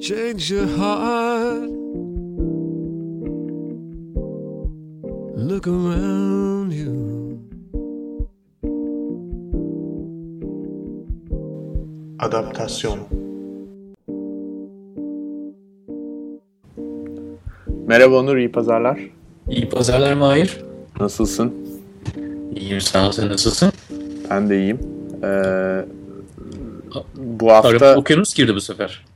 change your heart. Look around you. Adaptasyon Merhaba Onur, iyi pazarlar. İyi pazarlar Mahir. Nasılsın? İyiyim sağ ol sen nasılsın? Ben de iyiyim. Ee, bu hafta... Arap okyanus girdi bu sefer.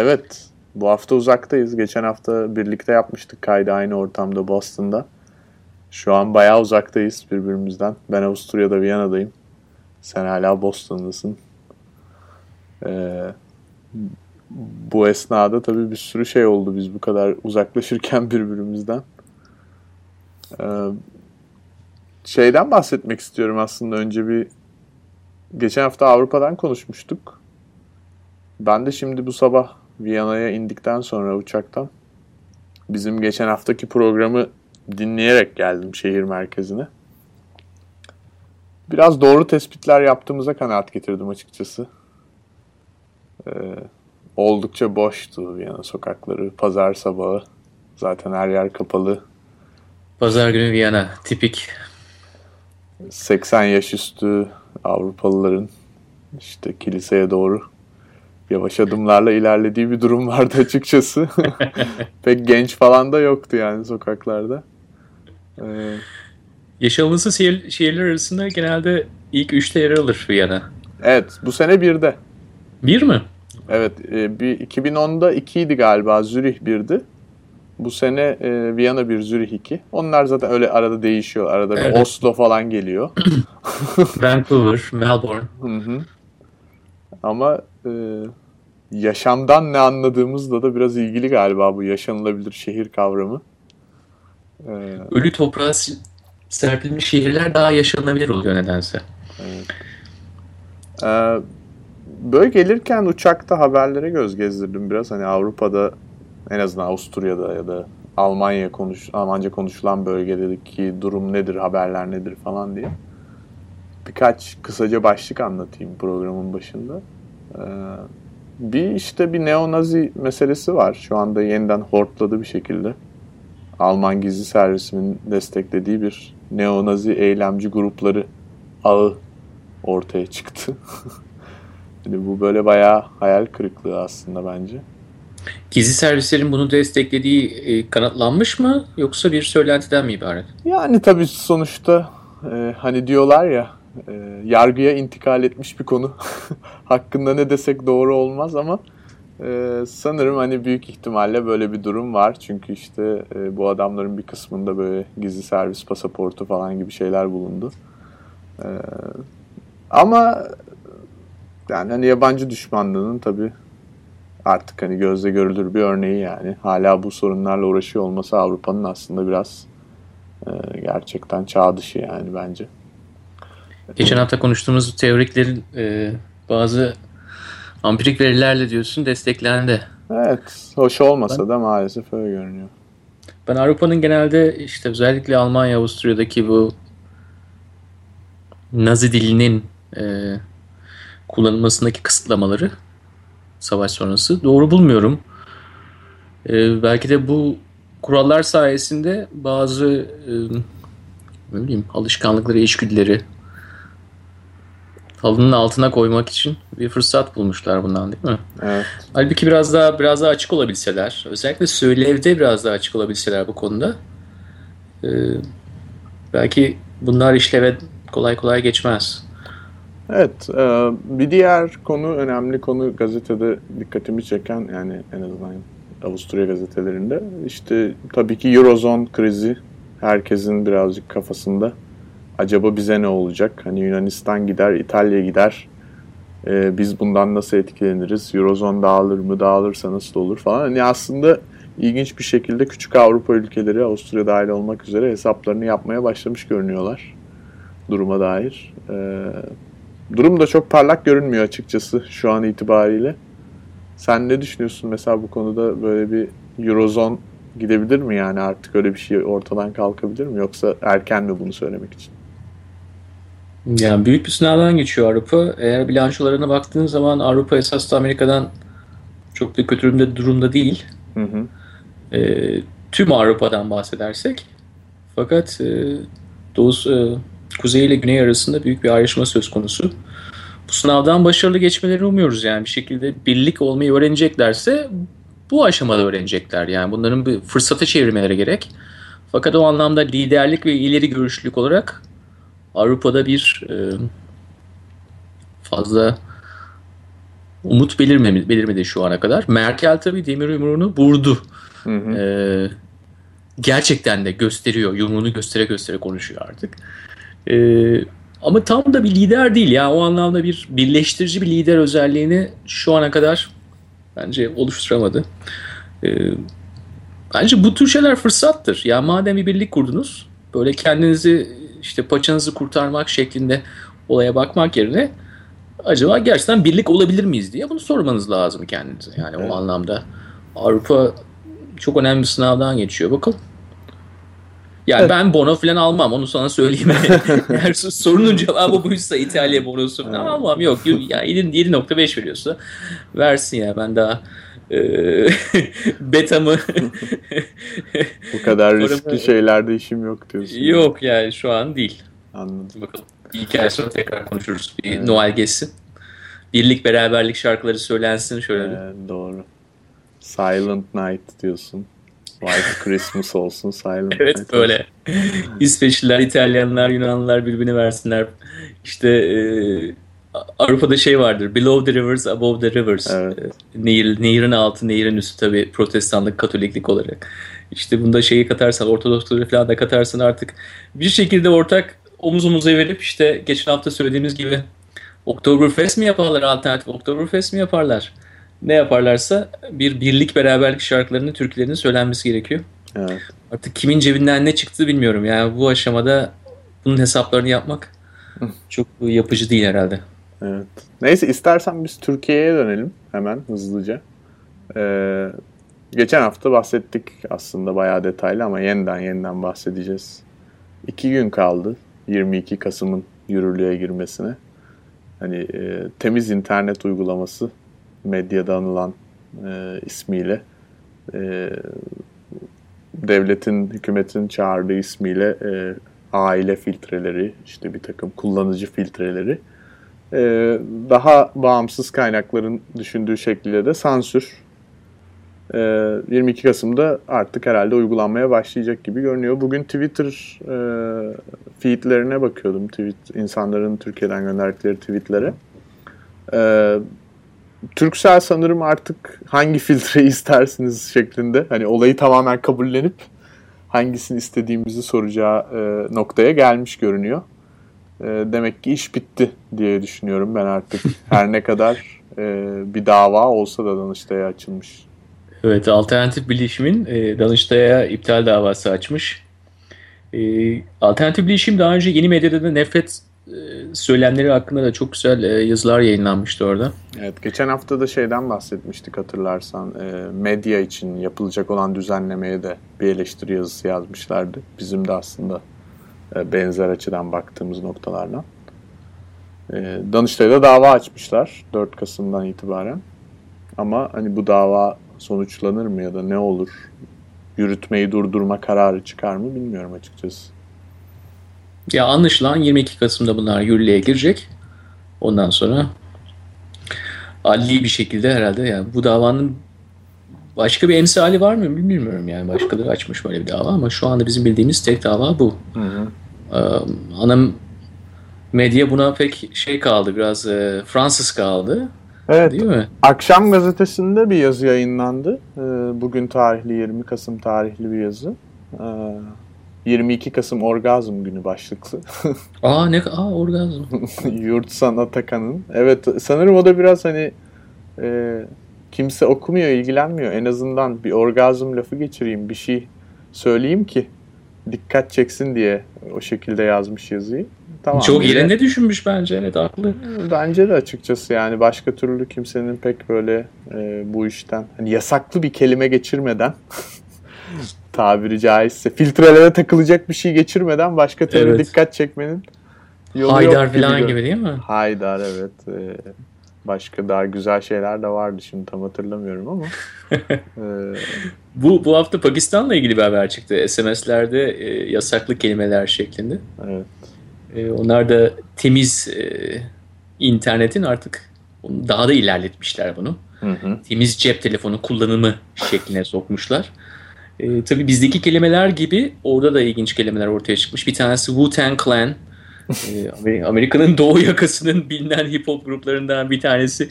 Evet. Bu hafta uzaktayız. Geçen hafta birlikte yapmıştık kaydı aynı ortamda Boston'da. Şu an bayağı uzaktayız birbirimizden. Ben Avusturya'da Viyana'dayım. Sen hala Boston'dasın. Ee, bu esnada tabii bir sürü şey oldu biz bu kadar uzaklaşırken birbirimizden. Ee, şeyden bahsetmek istiyorum aslında önce bir geçen hafta Avrupa'dan konuşmuştuk. Ben de şimdi bu sabah Viyana'ya indikten sonra uçaktan bizim geçen haftaki programı dinleyerek geldim şehir merkezine. Biraz doğru tespitler yaptığımıza kanaat getirdim açıkçası. Ee, oldukça boştu Viyana sokakları. Pazar sabahı. Zaten her yer kapalı. Pazar günü Viyana. Tipik. 80 yaş üstü Avrupalıların işte kiliseye doğru yavaş adımlarla ilerlediği bir durum vardı açıkçası. Pek genç falan da yoktu yani sokaklarda. Ee, Yaşamımızın şehir, şehirler arasında genelde ilk üçte yer alır Viyana. Evet bu sene birde. Bir mi? Evet e, bir 2010'da ikiydi galiba Zürih birdi. Bu sene e, Viyana bir Zürih iki. Onlar zaten öyle arada değişiyor. Arada evet. Oslo falan geliyor. Vancouver, Melbourne. Hı hı. Ama e, yaşamdan ne anladığımızla da biraz ilgili galiba bu yaşanılabilir şehir kavramı. Ee, Ölü toprağa serpilmiş şehirler daha yaşanabilir oluyor nedense. Evet. Ee, böyle gelirken uçakta haberlere göz gezdirdim biraz. Hani Avrupa'da en azından Avusturya'da ya da Almanya konuş Almanca konuşulan bölgedeki durum nedir, haberler nedir falan diye. Birkaç kısaca başlık anlatayım programın başında. Ee, bir işte bir neonazi meselesi var. Şu anda yeniden hortladı bir şekilde. Alman gizli servisinin desteklediği bir neonazi eylemci grupları ağı ortaya çıktı. yani bu böyle bayağı hayal kırıklığı aslında bence. Gizli servislerin bunu desteklediği e, kanıtlanmış mı yoksa bir söylentiden mi ibaret? Yani tabii sonuçta e, hani diyorlar ya e, yargıya intikal etmiş bir konu. Hakkında ne desek doğru olmaz ama e, sanırım hani büyük ihtimalle böyle bir durum var. Çünkü işte e, bu adamların bir kısmında böyle gizli servis pasaportu falan gibi şeyler bulundu. E, ama yani hani yabancı düşmanlığının tabii artık hani gözle görülür bir örneği yani. Hala bu sorunlarla uğraşıyor olması Avrupa'nın aslında biraz e, gerçekten çağ dışı yani bence. Geçen hafta konuştuğumuz teoriklerin e, bazı ampirik verilerle diyorsun desteklendi. Evet. Hoş olmasa ben, da maalesef öyle görünüyor. Ben Avrupa'nın genelde işte özellikle Almanya, Avusturya'daki bu Nazi dilinin e, kullanılmasındaki kısıtlamaları savaş sonrası doğru bulmuyorum. E, belki de bu kurallar sayesinde bazı e, ne bileyim alışkanlıkları, içgüdüleri halının altına koymak için bir fırsat bulmuşlar bundan değil mi? Evet. Halbuki biraz daha biraz daha açık olabilseler, özellikle söylevde biraz daha açık olabilseler bu konuda e, belki bunlar işleve kolay kolay geçmez. Evet, e, bir diğer konu, önemli konu gazetede dikkatimi çeken yani en azından Avusturya gazetelerinde işte tabii ki Eurozone krizi herkesin birazcık kafasında acaba bize ne olacak? Hani Yunanistan gider, İtalya gider. Ee, biz bundan nasıl etkileniriz? Eurozone dağılır mı? Dağılırsa nasıl olur falan. Hani aslında ilginç bir şekilde küçük Avrupa ülkeleri, Avusturya dahil olmak üzere hesaplarını yapmaya başlamış görünüyorlar duruma dair. Ee, durum da çok parlak görünmüyor açıkçası şu an itibariyle. Sen ne düşünüyorsun mesela bu konuda böyle bir Eurozone gidebilir mi yani artık öyle bir şey ortadan kalkabilir mi yoksa erken mi bunu söylemek için? Yani büyük bir sınavdan geçiyor Avrupa. Eğer bilançolarına baktığın zaman Avrupa esas da Amerika'dan çok da kötü durumda, durumda değil. Hı hı. E, tüm Avrupa'dan bahsedersek. Fakat e, Doğu, e, Kuzey ile Güney arasında büyük bir ayrışma söz konusu. Bu sınavdan başarılı geçmelerini umuyoruz yani bir şekilde birlik olmayı öğreneceklerse bu aşamada öğrenecekler. Yani bunların bir fırsata çevirmeleri gerek. Fakat o anlamda liderlik ve ileri görüşlülük olarak Avrupa'da bir e, fazla umut belirmedi, belirmedi şu ana kadar. Merkel tabii demir yumruğunu vurdu. Hı hı. Ee, gerçekten de gösteriyor. Yumruğunu göstere göstere konuşuyor artık. Ee, ama tam da bir lider değil. Yani o anlamda bir birleştirici bir lider özelliğini şu ana kadar bence oluşturamadı. Ee, bence bu tür şeyler fırsattır. Ya yani madem bir birlik kurdunuz, böyle kendinizi işte paçanızı kurtarmak şeklinde olaya bakmak yerine acaba gerçekten birlik olabilir miyiz diye bunu sormanız lazım kendinize. Yani evet. o anlamda Avrupa çok önemli bir sınavdan geçiyor. Bakalım. Yani evet. ben bono falan almam onu sana söyleyeyim. Eğer sorunun cevabı buysa İtalya bonosu falan almam. Yok yani 7.5 veriyorsa versin ya ben daha beta mı Bu kadar riskli şeylerde işim yok diyorsun. Yok yani şu an değil. Anladım. Bakalım. İki ay sonra tekrar konuşuruz. Bir evet. Noel geçsin. Birlik beraberlik şarkıları söylensin şöyle. Evet, doğru. Silent Night diyorsun. White Christmas olsun Silent evet Night. böyle. İsveçliler, İtalyanlar, Yunanlılar birbirine versinler. İşte e, Avrupa'da şey vardır. Below the rivers, above the rivers. Evet. Nehir, nehirin altı, nehirin üstü tabii protestanlık, katoliklik olarak. İşte bunda şeyi katarsan, ortodoksları falan da katarsan artık bir şekilde ortak omuz omuza verip işte geçen hafta söylediğimiz gibi Oktoberfest mi yaparlar alternatif Oktoberfest mi yaparlar? Ne yaparlarsa bir birlik beraberlik şarkılarının türkülerinin söylenmesi gerekiyor. Evet. Artık kimin cebinden ne çıktı bilmiyorum. Yani bu aşamada bunun hesaplarını yapmak çok yapıcı değil herhalde. Evet. Neyse istersen biz Türkiye'ye dönelim hemen hızlıca. Ee, geçen hafta bahsettik aslında bayağı detaylı ama yeniden yeniden bahsedeceğiz. İki gün kaldı 22 Kasım'ın yürürlüğe girmesine. Hani e, temiz internet uygulaması medyada anılan e, ismiyle e, devletin, hükümetin çağırdığı ismiyle e, aile filtreleri, işte bir takım kullanıcı filtreleri e, daha bağımsız kaynakların düşündüğü şekilde de sansür e, 22 Kasım'da artık herhalde uygulanmaya başlayacak gibi görünüyor. Bugün Twitter e, feedlerine bakıyordum. Tweet, insanların Türkiye'den gönderdikleri tweetlere. E, Türksel sanırım artık hangi filtreyi istersiniz şeklinde hani olayı tamamen kabullenip hangisini istediğimizi soracağı e, noktaya gelmiş görünüyor. E, demek ki iş bitti diye düşünüyorum ben artık. Her ne kadar e, bir dava olsa da Danıştay'a açılmış. Evet, alternatif bilişimin e, Danıştay'a iptal davası açmış. E, alternatif bilişim daha önce yeni medyada da nefret e, söylemleri hakkında da çok güzel e, yazılar yayınlanmıştı orada. Evet, geçen hafta da şeyden bahsetmiştik hatırlarsan. E, medya için yapılacak olan düzenlemeye de bir eleştiri yazısı yazmışlardı. Bizim de aslında benzer açıdan baktığımız noktalardan. Danıştay'da dava açmışlar 4 Kasım'dan itibaren. Ama hani bu dava sonuçlanır mı ya da ne olur? Yürütmeyi durdurma kararı çıkar mı bilmiyorum açıkçası. Ya anlaşılan 22 Kasım'da bunlar yürürlüğe girecek. Ondan sonra adli bir şekilde herhalde yani bu davanın başka bir emsali var mı bilmiyorum yani başkaları açmış böyle bir dava ama şu anda bizim bildiğimiz tek dava bu. Hı hı. Ee, ana medya buna pek şey kaldı biraz e, Fransız kaldı. Evet. Değil mi? Akşam gazetesinde bir yazı yayınlandı. Ee, bugün tarihli 20 Kasım tarihli bir yazı. Ee, 22 Kasım Orgazm Günü başlıklı. aa ne aa orgazm. Yurt Sanat Akan'ın. Evet sanırım o da biraz hani e, kimse okumuyor, ilgilenmiyor. En azından bir orgazm lafı geçireyim, bir şey söyleyeyim ki dikkat çeksin diye o şekilde yazmış yazıyı. Tamam, Çok yerinde düşünmüş bence. Evet haklı. Bence de açıkçası yani başka türlü kimsenin pek böyle e, bu işten hani yasaklı bir kelime geçirmeden tabiri caizse filtrelere takılacak bir şey geçirmeden başka türlü evet. dikkat çekmenin yolu Haydar yok falan gibi, gibi değil mi? Haydar evet. Ee, Başka daha güzel şeyler de vardı şimdi tam hatırlamıyorum ama. e... bu bu hafta Pakistan'la ilgili bir haber çıktı. SMS'lerde e, yasaklı kelimeler şeklinde. Evet. E, onlar da temiz e, internetin artık daha da ilerletmişler bunu. Hı hı. Temiz cep telefonu kullanımı şekline sokmuşlar. E, tabii bizdeki kelimeler gibi orada da ilginç kelimeler ortaya çıkmış. Bir tanesi Wu-Tang Clan. E, Amerika'nın doğu yakasının bilinen hip hop gruplarından bir tanesi.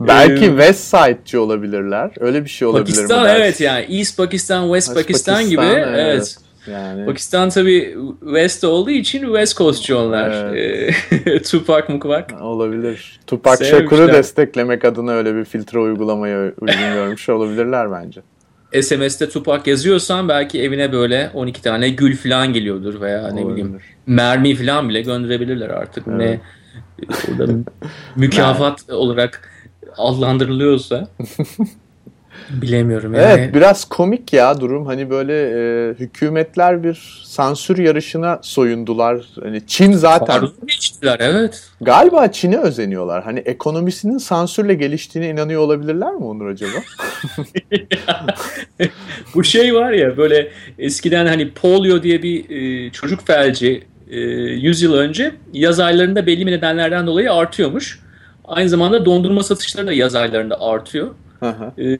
Belki ee, West Side'ci olabilirler. Öyle bir şey olabilir Pakistan, mi? Pakistan evet yani East Pakistan, West Pakistan, Pakistan gibi. Evet. evet. Yani. Pakistan tabi West olduğu için West Coast'cu onlar. Evet. Tupac mukvak. Olabilir. Tupac Shakur'u desteklemek adına öyle bir filtre uygulamayı uygun görmüş olabilirler bence. SMS'te Tupac yazıyorsan belki evine böyle 12 tane gül falan geliyordur veya Olabilir. ne bileyim mermi falan bile gönderebilirler artık. Evet. Ne orada mükafat olarak adlandırılıyorsa. Bilemiyorum yani. Evet biraz komik ya durum. Hani böyle e, hükümetler bir sansür yarışına soyundular. Hani Çin zaten. Geçtiler evet. Galiba Çin'e özeniyorlar. Hani ekonomisinin sansürle geliştiğine inanıyor olabilirler mi Onur acaba? Bu şey var ya böyle eskiden hani polio diye bir e, çocuk felci e, 100 yıl önce yaz aylarında belli nedenlerden dolayı artıyormuş. Aynı zamanda dondurma satışları da yaz aylarında artıyor. Ee,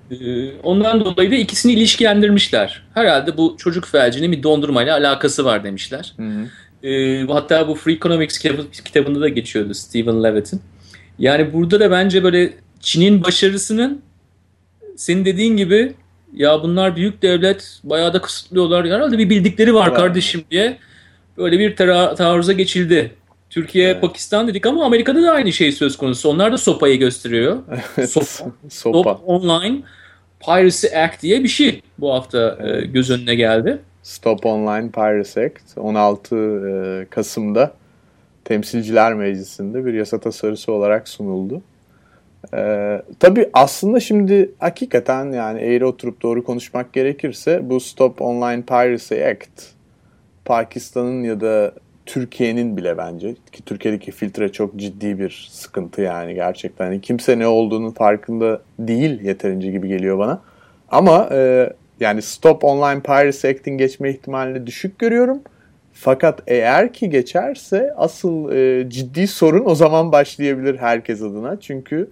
ondan dolayı da ikisini ilişkilendirmişler. Herhalde bu çocuk felcinin bir dondurmayla alakası var demişler. Hı hı. Ee, hatta bu Free Economics kitabında da geçiyordu Stephen Levitt'in. Yani burada da bence böyle Çin'in başarısının senin dediğin gibi ya bunlar büyük devlet bayağı da kısıtlıyorlar. Herhalde bir bildikleri var evet. kardeşim diye böyle bir taarruza geçildi. Türkiye, evet. Pakistan dedik ama Amerika'da da aynı şey söz konusu. Onlar da sopayı gösteriyor. Sopa. Sopa. Stop Online Piracy Act diye bir şey bu hafta e, evet. göz önüne geldi. Stop Online Piracy Act 16 e, Kasım'da Temsilciler Meclisi'nde bir yasa tasarısı olarak sunuldu. Ee, tabii aslında şimdi hakikaten yani eğri oturup doğru konuşmak gerekirse bu Stop Online Piracy Act Pakistan'ın ya da Türkiye'nin bile bence ki Türkiye'deki filtre çok ciddi bir sıkıntı yani gerçekten. Yani kimse ne olduğunun farkında değil yeterince gibi geliyor bana. Ama e, yani Stop Online Piracy Act'in geçme ihtimalini düşük görüyorum. Fakat eğer ki geçerse asıl e, ciddi sorun o zaman başlayabilir herkes adına. Çünkü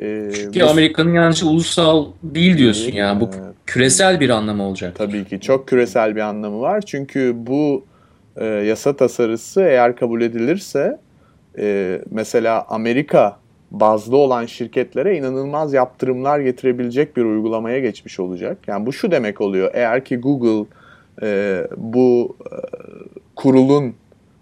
e, Çünkü bu... Amerika'nın yalnızca ulusal değil diyorsun ya. Bu küresel bir anlamı olacak. Tabii ki çok küresel bir anlamı var. Çünkü bu e, yasa tasarısı eğer kabul edilirse e, mesela Amerika bazlı olan şirketlere inanılmaz yaptırımlar getirebilecek bir uygulamaya geçmiş olacak. Yani bu şu demek oluyor. Eğer ki Google e, bu e, kurulun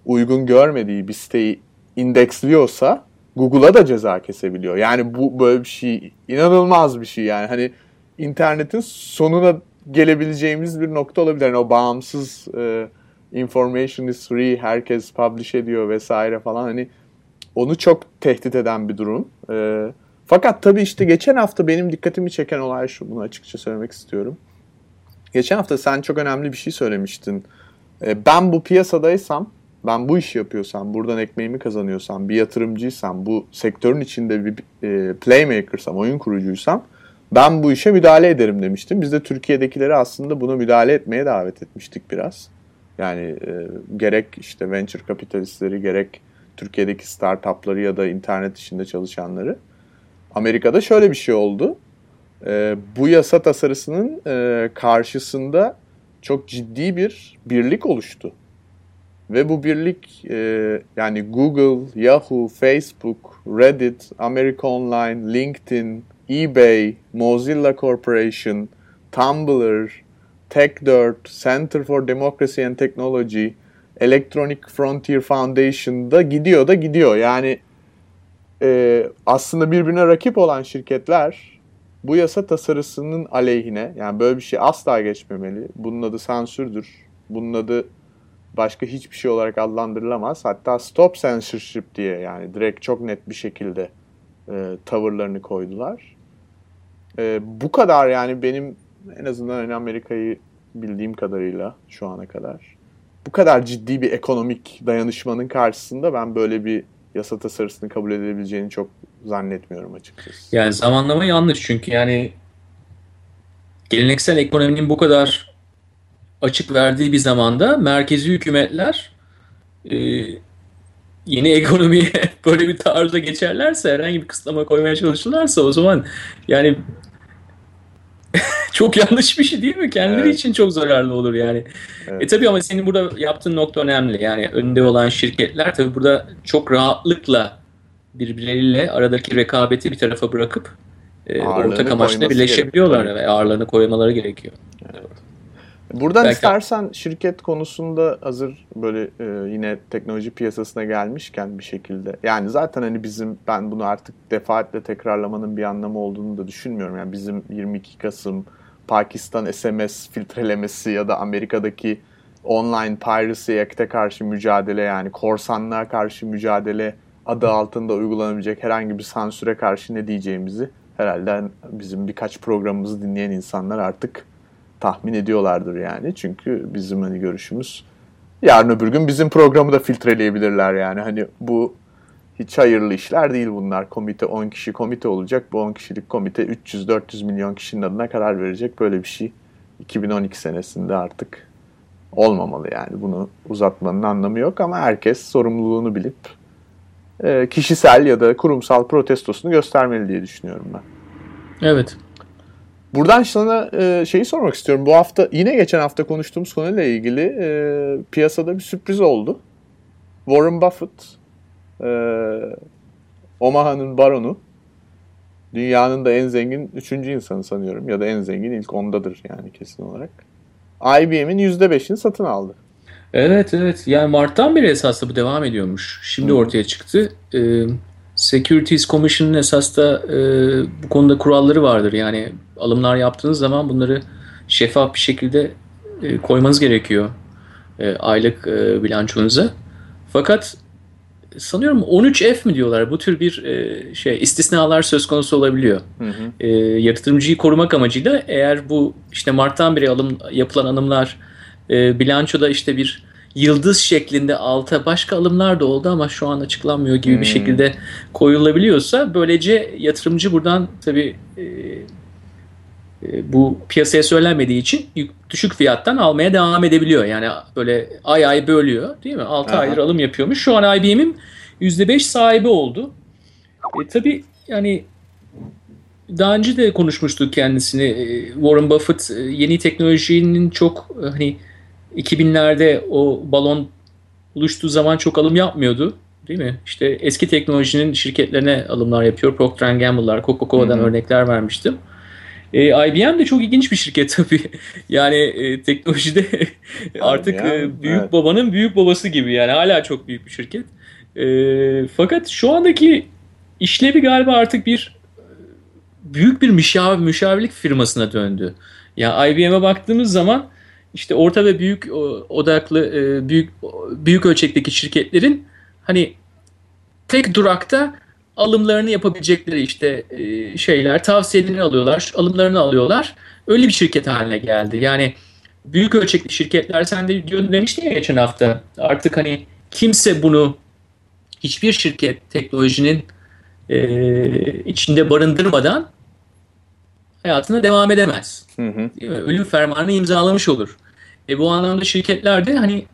uygun görmediği bir siteyi indeksliyorsa Google'a da ceza kesebiliyor. Yani bu böyle bir şey inanılmaz bir şey yani. Hani internetin sonuna gelebileceğimiz bir nokta olabilir. Yani o bağımsız e, information is free, herkes publish ediyor vesaire falan hani onu çok tehdit eden bir durum. E, fakat tabii işte geçen hafta benim dikkatimi çeken olay şu, bunu açıkça söylemek istiyorum. Geçen hafta sen çok önemli bir şey söylemiştin. E, ben bu piyasadaysam, ben bu işi yapıyorsam, buradan ekmeğimi kazanıyorsam, bir yatırımcıysam, bu sektörün içinde bir e, playmakersam, oyun kurucuysam ben bu işe müdahale ederim demiştim. Biz de Türkiye'dekileri aslında buna müdahale etmeye davet etmiştik biraz. Yani e, gerek işte venture kapitalistleri gerek Türkiye'deki startupları ya da internet işinde çalışanları. Amerika'da şöyle bir şey oldu. E, bu yasa tasarısının e, karşısında çok ciddi bir birlik oluştu. Ve bu birlik e, yani Google, Yahoo, Facebook, Reddit, America Online, LinkedIn, eBay, Mozilla Corporation, Tumblr, TechDirt, Center for Democracy and Technology, Electronic Frontier Foundation'da gidiyor da gidiyor. Yani e, aslında birbirine rakip olan şirketler bu yasa tasarısının aleyhine yani böyle bir şey asla geçmemeli. Bunun adı sansürdür. Bunun adı başka hiçbir şey olarak adlandırılamaz. Hatta stop censorship diye yani direkt çok net bir şekilde e, tavırlarını koydular. E, bu kadar yani benim en azından hani Amerika'yı bildiğim kadarıyla şu ana kadar bu kadar ciddi bir ekonomik dayanışmanın karşısında ben böyle bir yasa tasarısını kabul edebileceğini çok zannetmiyorum açıkçası. Yani zamanlama yanlış çünkü yani geleneksel ekonominin bu kadar açık verdiği bir zamanda merkezi hükümetler e, yeni ekonomiye böyle bir tarzda geçerlerse herhangi bir kısıtlama koymaya çalışırlarsa o zaman yani çok yanlış bir şey değil mi? Kendileri evet. için çok zararlı olur yani. Evet. E tabii ama senin burada yaptığın nokta önemli. Yani önde olan şirketler tabii burada çok rahatlıkla birbirleriyle aradaki rekabeti bir tarafa bırakıp e, ortak amaçla birleşebiliyorlar ve ağırlığını koymaları gerekiyor. Evet. Buradan Belki... istersen şirket konusunda hazır böyle e, yine teknoloji piyasasına gelmişken bir şekilde yani zaten hani bizim ben bunu artık defaatle tekrarlamanın bir anlamı olduğunu da düşünmüyorum. Yani bizim 22 Kasım Pakistan SMS filtrelemesi ya da Amerika'daki online piracy act'e karşı mücadele yani korsanlığa karşı mücadele adı altında uygulanabilecek herhangi bir sansüre karşı ne diyeceğimizi herhalde bizim birkaç programımızı dinleyen insanlar artık tahmin ediyorlardır yani. Çünkü bizim hani görüşümüz yarın öbür gün bizim programı da filtreleyebilirler yani. Hani bu hiç hayırlı işler değil bunlar. Komite 10 kişi komite olacak. Bu 10 kişilik komite 300-400 milyon kişinin adına karar verecek. Böyle bir şey 2012 senesinde artık olmamalı yani. Bunu uzatmanın anlamı yok ama herkes sorumluluğunu bilip e, kişisel ya da kurumsal protestosunu göstermeli diye düşünüyorum ben. Evet. Buradan sana e, şeyi sormak istiyorum. Bu hafta yine geçen hafta konuştuğumuz konuyla ilgili e, piyasada bir sürpriz oldu. Warren Buffett, e, Omaha'nın baronu, dünyanın da en zengin üçüncü insanı sanıyorum ya da en zengin ilk ondadır yani kesin olarak. IBM'in %5'ini satın aldı. Evet evet yani Mart'tan beri esasında bu devam ediyormuş. Şimdi Hı. ortaya çıktı. Ee, Securities Commission'ın esas da e, bu konuda kuralları vardır. Yani alımlar yaptığınız zaman bunları şeffaf bir şekilde e, koymanız gerekiyor e, aylık e, bilançonuza. Fakat sanıyorum 13F mi diyorlar bu tür bir e, şey istisnalar söz konusu olabiliyor. Hı hı. E, yatırımcıyı korumak amacıyla eğer bu işte Mart'tan beri alım yapılan alımlar e, bilançoda işte bir yıldız şeklinde alta başka alımlar da oldu ama şu an açıklanmıyor gibi hmm. bir şekilde koyulabiliyorsa böylece yatırımcı buradan tabii e, e, bu piyasaya söylenmediği için düşük fiyattan almaya devam edebiliyor. Yani böyle ay ay bölüyor değil mi? 6 Aha. aydır alım yapıyormuş. Şu an IBM'in %5 sahibi oldu. E, tabii yani daha önce de konuşmuştuk kendisini. E, Warren Buffett e, yeni teknolojinin çok hani 2000'lerde o balon oluştuğu zaman çok alım yapmıyordu. Değil mi? İşte eski teknolojinin şirketlerine alımlar yapıyor. Procter Gamble'lar, Coca-Cola'dan örnekler vermiştim. E, IBM de çok ilginç bir şirket tabii. Yani e, teknolojide artık e, büyük evet. babanın büyük babası gibi yani hala çok büyük bir şirket. E, fakat şu andaki işlevi galiba artık bir büyük bir müşav müşavirlik firmasına döndü. Ya yani IBM'e baktığımız zaman işte orta ve büyük odaklı e, büyük büyük ölçekteki şirketlerin hani tek durakta alımlarını yapabilecekleri işte e, şeyler tavsiyelerini alıyorlar, alımlarını alıyorlar. Öyle bir şirket haline geldi. Yani büyük ölçekli şirketler sen de diyor demiştin ya geçen hafta. Artık hani kimse bunu hiçbir şirket teknolojinin e, içinde barındırmadan hayatına devam edemez. Hı hı. Değil mi? Ölüm fermanını imzalamış olur. E bu anlamda şirketler de hani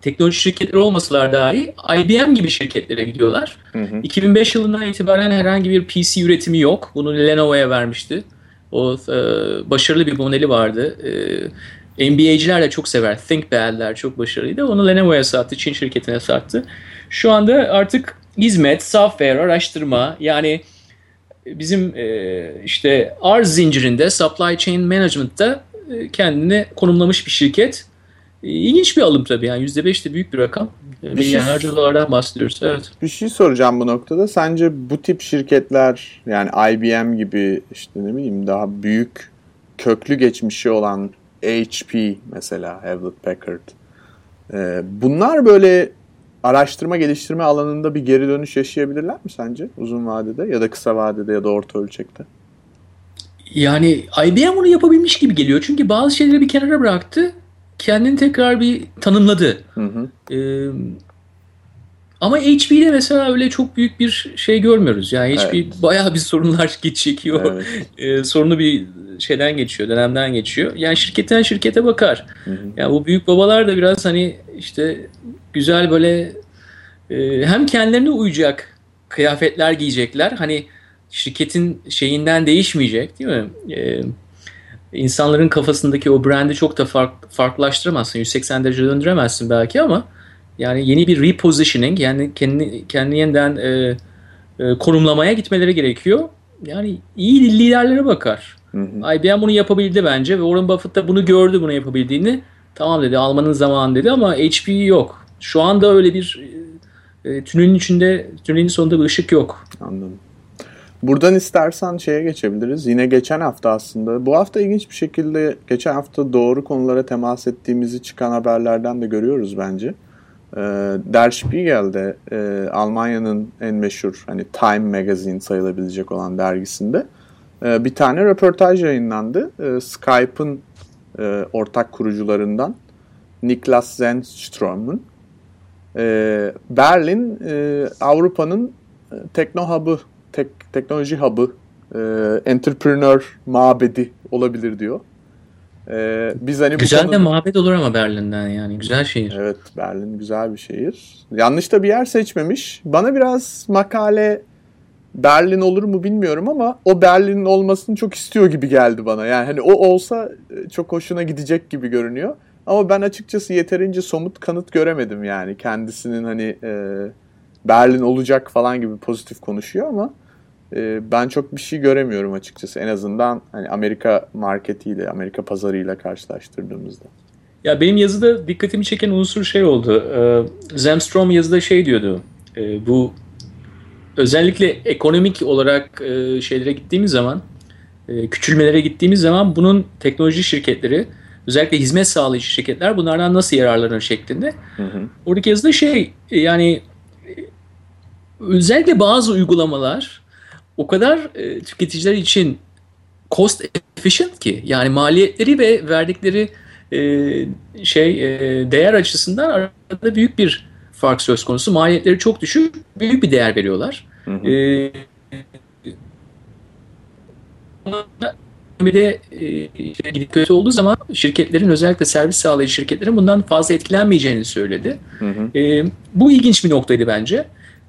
teknoloji şirketleri olmasalar dahi IBM gibi şirketlere gidiyorlar. Hı hı. 2005 yılından itibaren herhangi bir PC üretimi yok. Bunu Lenovo'ya vermişti. O e, başarılı bir modeli vardı. E, MBA'ciler de çok sever. ThinkPad'ler çok başarılıydı. Onu Lenovo'ya sattı. Çin şirketine sattı. Şu anda artık hizmet, software, araştırma yani bizim e, işte arz zincirinde supply chain management'ta e, kendine konumlamış bir şirket. E, ilginç bir alım tabii yani %5 de büyük bir rakam. E, bir Milyarlarca şey, dolardan bahsediyoruz. Evet. Bir şey soracağım bu noktada. Sence bu tip şirketler yani IBM gibi işte ne bileyim daha büyük köklü geçmişi olan HP mesela Hewlett Packard bunlar böyle araştırma geliştirme alanında bir geri dönüş yaşayabilirler mi sence uzun vadede ya da kısa vadede ya da orta ölçekte? Yani IBM onu yapabilmiş gibi geliyor. Çünkü bazı şeyleri bir kenara bıraktı. Kendini tekrar bir tanımladı. Hı hı. Ee, Ama HP'de mesela öyle çok büyük bir şey görmüyoruz. Yani HP evet. bayağı bir sorunlar çekiyor. Evet. Ee, sorunu bir şeyden geçiyor, dönemden geçiyor. Yani şirketten şirkete bakar. Hı hı. Yani bu büyük babalar da biraz hani işte güzel böyle e, hem kendilerine uyacak kıyafetler giyecekler. Hani şirketin şeyinden değişmeyecek değil mi? E, insanların kafasındaki o brandi çok da fark, farklılaştıramazsın. 180 derece döndüremezsin belki ama yani yeni bir repositioning yani kendi kendi yeniden e, e, konumlamaya gitmeleri gerekiyor. Yani iyi liderlere bakar. Hı hı. IBM bunu yapabildi bence ve Warren Buffett da bunu gördü bunu yapabildiğini. Tamam dedi almanın zamanı dedi ama HP yok. Şu anda öyle bir e, tünelin içinde, tünelin sonunda bir ışık yok. Anladım. Buradan istersen şeye geçebiliriz. Yine geçen hafta aslında. Bu hafta ilginç bir şekilde geçen hafta doğru konulara temas ettiğimizi çıkan haberlerden de görüyoruz bence. E, Der Spiegel'de e, Almanya'nın en meşhur hani Time Magazine sayılabilecek olan dergisinde e, bir tane röportaj yayınlandı. E, Skype'ın e, ortak kurucularından Niklas Zenström'ün e, Berlin e, Avrupa'nın e, tekno hub'ı, tek, teknoloji hub'ı, e, entrepreneur mabedi olabilir diyor. Ee, biz hani güzel konuda... de muhabbet olur ama Berlin'den yani güzel şehir. Evet Berlin güzel bir şehir. Yanlış da bir yer seçmemiş. Bana biraz makale Berlin olur mu bilmiyorum ama o Berlin'in olmasını çok istiyor gibi geldi bana. Yani hani o olsa e, çok hoşuna gidecek gibi görünüyor. Ama ben açıkçası yeterince somut kanıt göremedim yani. Kendisinin hani e, Berlin olacak falan gibi pozitif konuşuyor ama e, ben çok bir şey göremiyorum açıkçası. En azından hani Amerika marketiyle, Amerika pazarıyla karşılaştırdığımızda. Ya benim yazıda dikkatimi çeken unsur şey oldu. E, Zemstrom yazıda şey diyordu. E, bu özellikle ekonomik olarak e, şeylere gittiğimiz zaman, e, küçülmelere gittiğimiz zaman bunun teknoloji şirketleri özellikle hizmet sağlayıcı şirketler bunlardan nasıl yararlanır şeklinde. Hı hı. Oradaki yazıda şey yani özellikle bazı uygulamalar o kadar e, tüketiciler için cost efficient ki yani maliyetleri ve verdikleri e, şey e, değer açısından arada büyük bir fark söz konusu. Maliyetleri çok düşük, büyük bir değer veriyorlar. Hı hı. E, ekonomide e, işte gidip kötü olduğu zaman şirketlerin özellikle servis sağlayıcı şirketlerin bundan fazla etkilenmeyeceğini söyledi. Hı hı. E, bu ilginç bir noktaydı bence.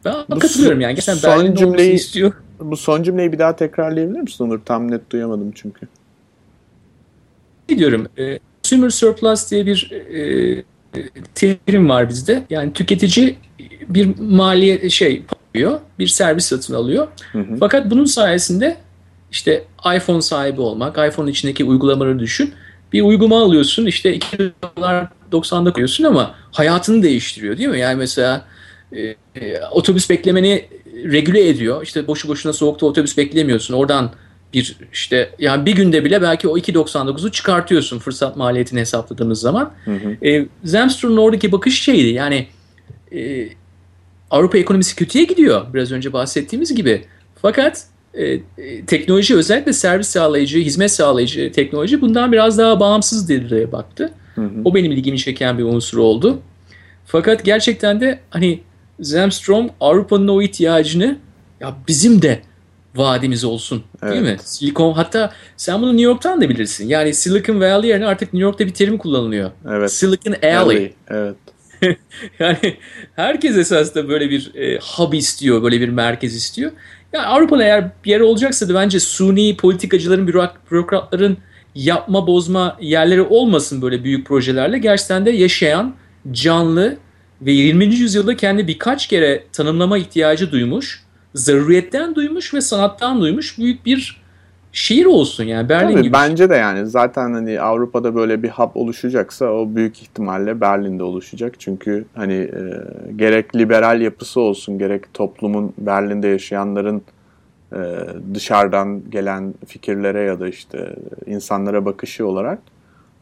Ben bu katılıyorum yani. Gerçekten son cümleyi istiyor. Bu son cümleyi bir daha tekrarlayabilir misin Onur? Tam net duyamadım çünkü. Diyorum. E, consumer surplus diye bir e, terim var bizde. Yani tüketici bir maliye şey yapıyor, bir servis satın alıyor. Hı hı. Fakat bunun sayesinde işte iPhone sahibi olmak, iPhone içindeki uygulamaları düşün. Bir uygulama alıyorsun işte 2 dolar 90'da koyuyorsun ama hayatını değiştiriyor değil mi? Yani mesela e, e, otobüs beklemeni regüle ediyor. İşte boşu boşuna soğukta otobüs beklemiyorsun. Oradan bir işte yani bir günde bile belki o 2.99'u çıkartıyorsun fırsat maliyetini hesapladığımız zaman. Hı hı. E, Zemstrom'un oradaki bakış şeydi yani e, Avrupa ekonomisi kötüye gidiyor biraz önce bahsettiğimiz gibi. Fakat e, teknoloji özellikle servis sağlayıcı, hizmet sağlayıcı teknoloji bundan biraz daha bağımsız diye baktı. Hı hı. O benim ilgimi çeken bir unsur oldu. Fakat gerçekten de hani Zemstrom Avrupa'nın o ihtiyacını ya bizim de vadimiz olsun evet. değil mi? Silikon hatta sen bunu New York'tan da bilirsin. Yani Silicon Valley yerine artık New York'ta bir terim kullanılıyor. Evet. Silicon Alley. Alley. Evet. yani herkes esasında böyle bir e, hub istiyor, böyle bir merkez istiyor. Ya Avrupa'da eğer bir yer olacaksa da bence suni politikacıların, bürokratların yapma bozma yerleri olmasın böyle büyük projelerle. Gerçekten de yaşayan, canlı ve 20. yüzyılda kendi birkaç kere tanımlama ihtiyacı duymuş, zaruriyetten duymuş ve sanattan duymuş büyük bir şehir olsun yani Berlin Tabii, gibi. Bence de yani zaten hani Avrupa'da böyle bir hub oluşacaksa o büyük ihtimalle Berlin'de oluşacak. Çünkü hani e, gerek liberal yapısı olsun gerek toplumun Berlin'de yaşayanların e, dışarıdan gelen fikirlere ya da işte insanlara bakışı olarak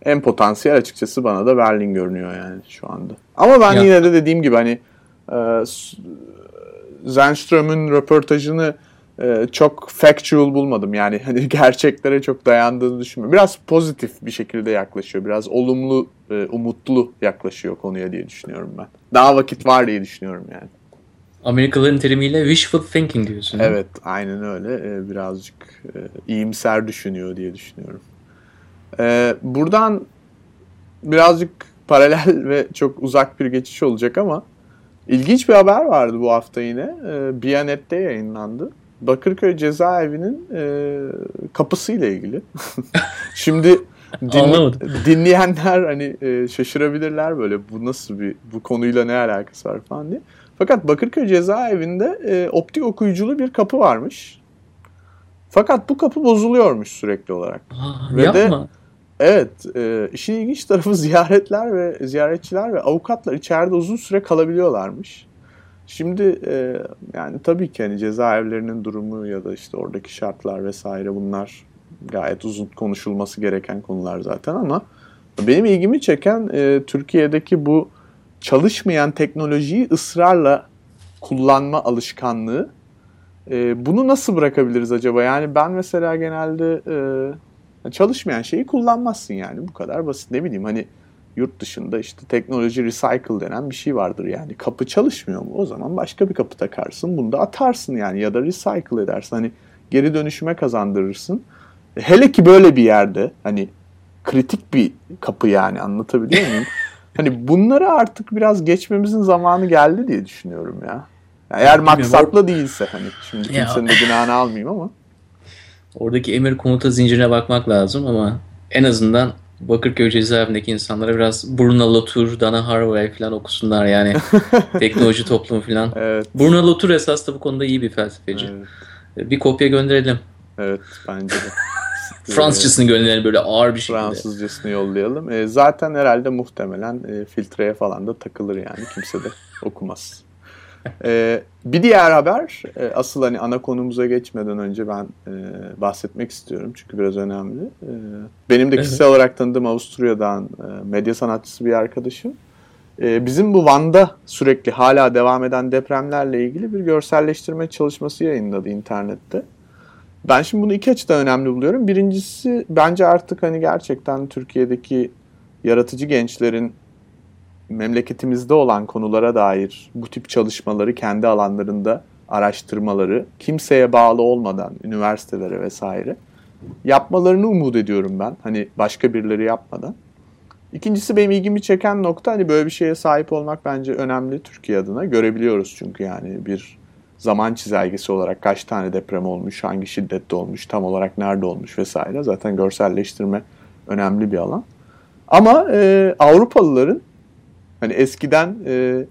en potansiyel açıkçası bana da Berlin görünüyor yani şu anda. Ama ben ya. yine de dediğim gibi hani e, Zenström'ün röportajını e, çok factual bulmadım. Yani hani gerçeklere çok dayandığını düşünmüyorum. Biraz pozitif bir şekilde yaklaşıyor. Biraz olumlu, e, umutlu yaklaşıyor konuya diye düşünüyorum ben. Daha vakit var diye düşünüyorum yani. Amerikalıların terimiyle wishful thinking diyorsun. Evet aynen öyle. Ee, birazcık e, iyimser düşünüyor diye düşünüyorum. Ee, buradan birazcık paralel ve çok uzak bir geçiş olacak ama ilginç bir haber vardı bu hafta yine. Ee, Biyanet'te yayınlandı. Bakırköy cezaevinin e, kapısıyla ilgili. Şimdi dinli, dinleyenler hani e, şaşırabilirler böyle bu nasıl bir bu konuyla ne alakası var falan diye. Fakat Bakırköy cezaevinde e, optik okuyuculu bir kapı varmış. Fakat bu kapı bozuluyormuş sürekli olarak. Aa, Ve yapma. de Evet, e, işin ilginç tarafı ziyaretler ve ziyaretçiler ve avukatlar içeride uzun süre kalabiliyorlarmış. Şimdi e, yani tabii ki hani cezaevlerinin durumu ya da işte oradaki şartlar vesaire bunlar gayet uzun konuşulması gereken konular zaten ama benim ilgimi çeken e, Türkiye'deki bu çalışmayan teknolojiyi ısrarla kullanma alışkanlığı. E, bunu nasıl bırakabiliriz acaba? Yani ben mesela genelde e, çalışmayan şeyi kullanmazsın yani bu kadar basit. Ne bileyim hani yurt dışında işte teknoloji recycle denen bir şey vardır yani. Kapı çalışmıyor mu? O zaman başka bir kapı takarsın. Bunu da atarsın yani ya da recycle edersin. Hani geri dönüşüme kazandırırsın. Hele ki böyle bir yerde hani kritik bir kapı yani anlatabiliyor muyum? hani bunları artık biraz geçmemizin zamanı geldi diye düşünüyorum ya. Yani eğer maksatlı değilse hani şimdi kimsenin de günahını almayayım ama. Oradaki emir komuta zincirine bakmak lazım ama en azından Bakırköy cezaevindeki insanlara biraz Bruno Latour, Dana Haraway falan okusunlar yani. Teknoloji toplumu falan. Evet. Bruno Latour esas da bu konuda iyi bir felsefeci. Evet. Bir kopya gönderelim. Evet bence de. Fransızcasını gönderelim böyle ağır bir şekilde. Fransızcasını yollayalım. E, zaten herhalde muhtemelen e, filtreye falan da takılır yani. Kimse de okumaz. E, bir diğer haber, e, asıl hani ana konumuza geçmeden önce ben e, bahsetmek istiyorum. Çünkü biraz önemli. E, benim de kişisel olarak tanıdığım Avusturya'dan e, medya sanatçısı bir arkadaşım. E, bizim bu Van'da sürekli hala devam eden depremlerle ilgili bir görselleştirme çalışması yayınladı internette. Ben şimdi bunu iki açıdan önemli buluyorum. Birincisi bence artık hani gerçekten Türkiye'deki yaratıcı gençlerin memleketimizde olan konulara dair bu tip çalışmaları kendi alanlarında araştırmaları kimseye bağlı olmadan üniversitelere vesaire yapmalarını umut ediyorum ben. Hani başka birileri yapmadan. İkincisi benim ilgimi çeken nokta hani böyle bir şeye sahip olmak bence önemli Türkiye adına. Görebiliyoruz çünkü yani bir zaman çizelgesi olarak kaç tane deprem olmuş, hangi şiddette olmuş, tam olarak nerede olmuş vesaire. Zaten görselleştirme önemli bir alan. Ama e, Avrupalıların hani eskiden e,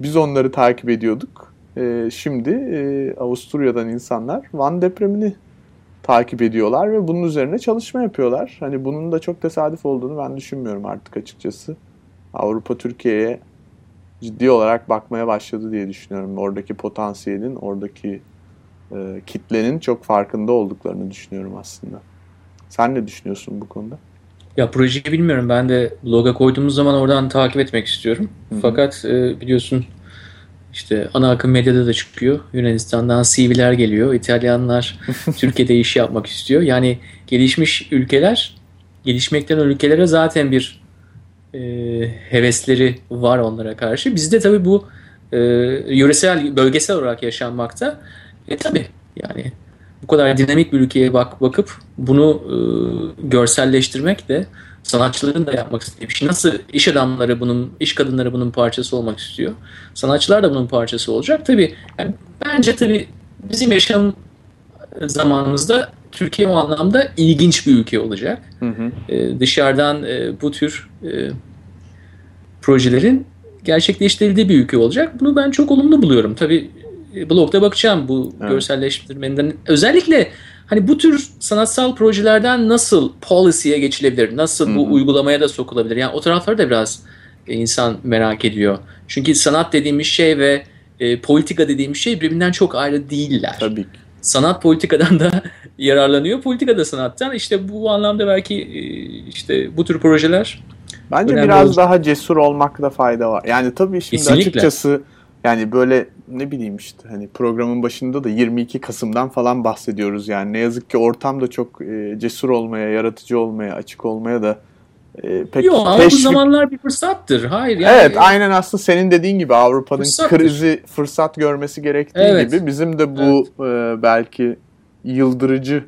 biz onları takip ediyorduk. E, şimdi e, Avusturya'dan insanlar Van depremini takip ediyorlar ve bunun üzerine çalışma yapıyorlar. Hani bunun da çok tesadüf olduğunu ben düşünmüyorum artık açıkçası. Avrupa Türkiye'ye ciddi olarak bakmaya başladı diye düşünüyorum. Oradaki potansiyelin, oradaki e, kitlenin çok farkında olduklarını düşünüyorum aslında. Sen ne düşünüyorsun bu konuda? Ya projeyi bilmiyorum. Ben de bloga koyduğumuz zaman oradan takip etmek istiyorum. Hı-hı. Fakat e, biliyorsun işte ana akım medyada da çıkıyor. Yunanistan'dan CV'ler geliyor. İtalyanlar Türkiye'de iş yapmak istiyor. Yani gelişmiş ülkeler gelişmekten ülkelere zaten bir e, hevesleri var onlara karşı. Bizde tabii bu e, yöresel, bölgesel olarak yaşanmakta. E tabii yani bu kadar dinamik bir ülkeye bak bakıp bunu e, görselleştirmek de sanatçıların da yapmak istediği bir şey. Nasıl iş adamları bunun, iş kadınları bunun parçası olmak istiyor. Sanatçılar da bunun parçası olacak. Tabii yani bence tabii bizim yaşam zamanımızda Türkiye o anlamda ilginç bir ülke olacak. Hı hı. Ee, dışarıdan e, bu tür e, projelerin gerçekleştirildiği bir ülke olacak. Bunu ben çok olumlu buluyorum. Tabii blogda bakacağım bu evet. görselleştirmenin. Özellikle hani bu tür sanatsal projelerden nasıl policy'ye geçilebilir? Nasıl Hı-hı. bu uygulamaya da sokulabilir? Yani o tarafları da biraz e, insan merak ediyor. Çünkü sanat dediğimiz şey ve e, politika dediğimiz şey birbirinden çok ayrı değiller. Tabii ki sanat politikadan da yararlanıyor. Politika da sanattan. İşte bu anlamda belki e, işte bu tür projeler Bence biraz olacak. daha cesur olmakta fayda var. Yani tabii şimdi Kesinlikle. açıkçası yani böyle ne bileyim işte hani programın başında da 22 Kasım'dan falan bahsediyoruz yani. Ne yazık ki ortam da çok e, cesur olmaya, yaratıcı olmaya, açık olmaya da e, pek Yok ama teşvik... bu zamanlar bir fırsattır. Hayır yani. Evet aynen aslında senin dediğin gibi Avrupa'nın Fırsattır. krizi fırsat görmesi gerektiği Evet. gibi bizim de bu e, belki yıldırıcı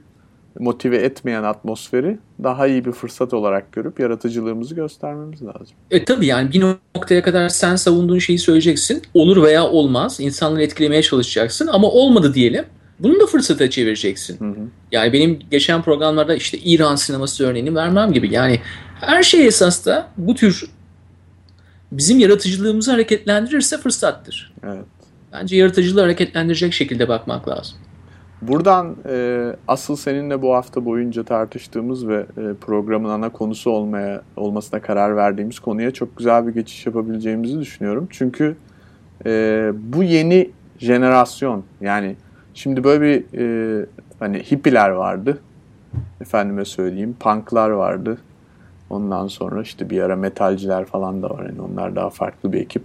motive etmeyen atmosferi daha iyi bir fırsat olarak görüp yaratıcılığımızı göstermemiz lazım. E tabii yani bir noktaya kadar sen savunduğun şeyi söyleyeceksin. Olur veya olmaz. İnsanları etkilemeye çalışacaksın ama olmadı diyelim. Bunu da fırsata çevireceksin. Hı hı. Yani benim geçen programlarda işte İran sineması örneğini vermem gibi. Yani her şey esas da bu tür bizim yaratıcılığımızı hareketlendirirse fırsattır. Evet. Bence yaratıcılığı hareketlendirecek şekilde bakmak lazım. Buradan e, asıl seninle bu hafta boyunca tartıştığımız ve e, programın ana konusu olmaya olmasına karar verdiğimiz konuya çok güzel bir geçiş yapabileceğimizi düşünüyorum. Çünkü e, bu yeni jenerasyon yani şimdi böyle bir e, hani hippiler vardı. Efendime söyleyeyim punklar vardı. Ondan sonra işte bir ara metalciler falan da var. Yani onlar daha farklı bir ekip.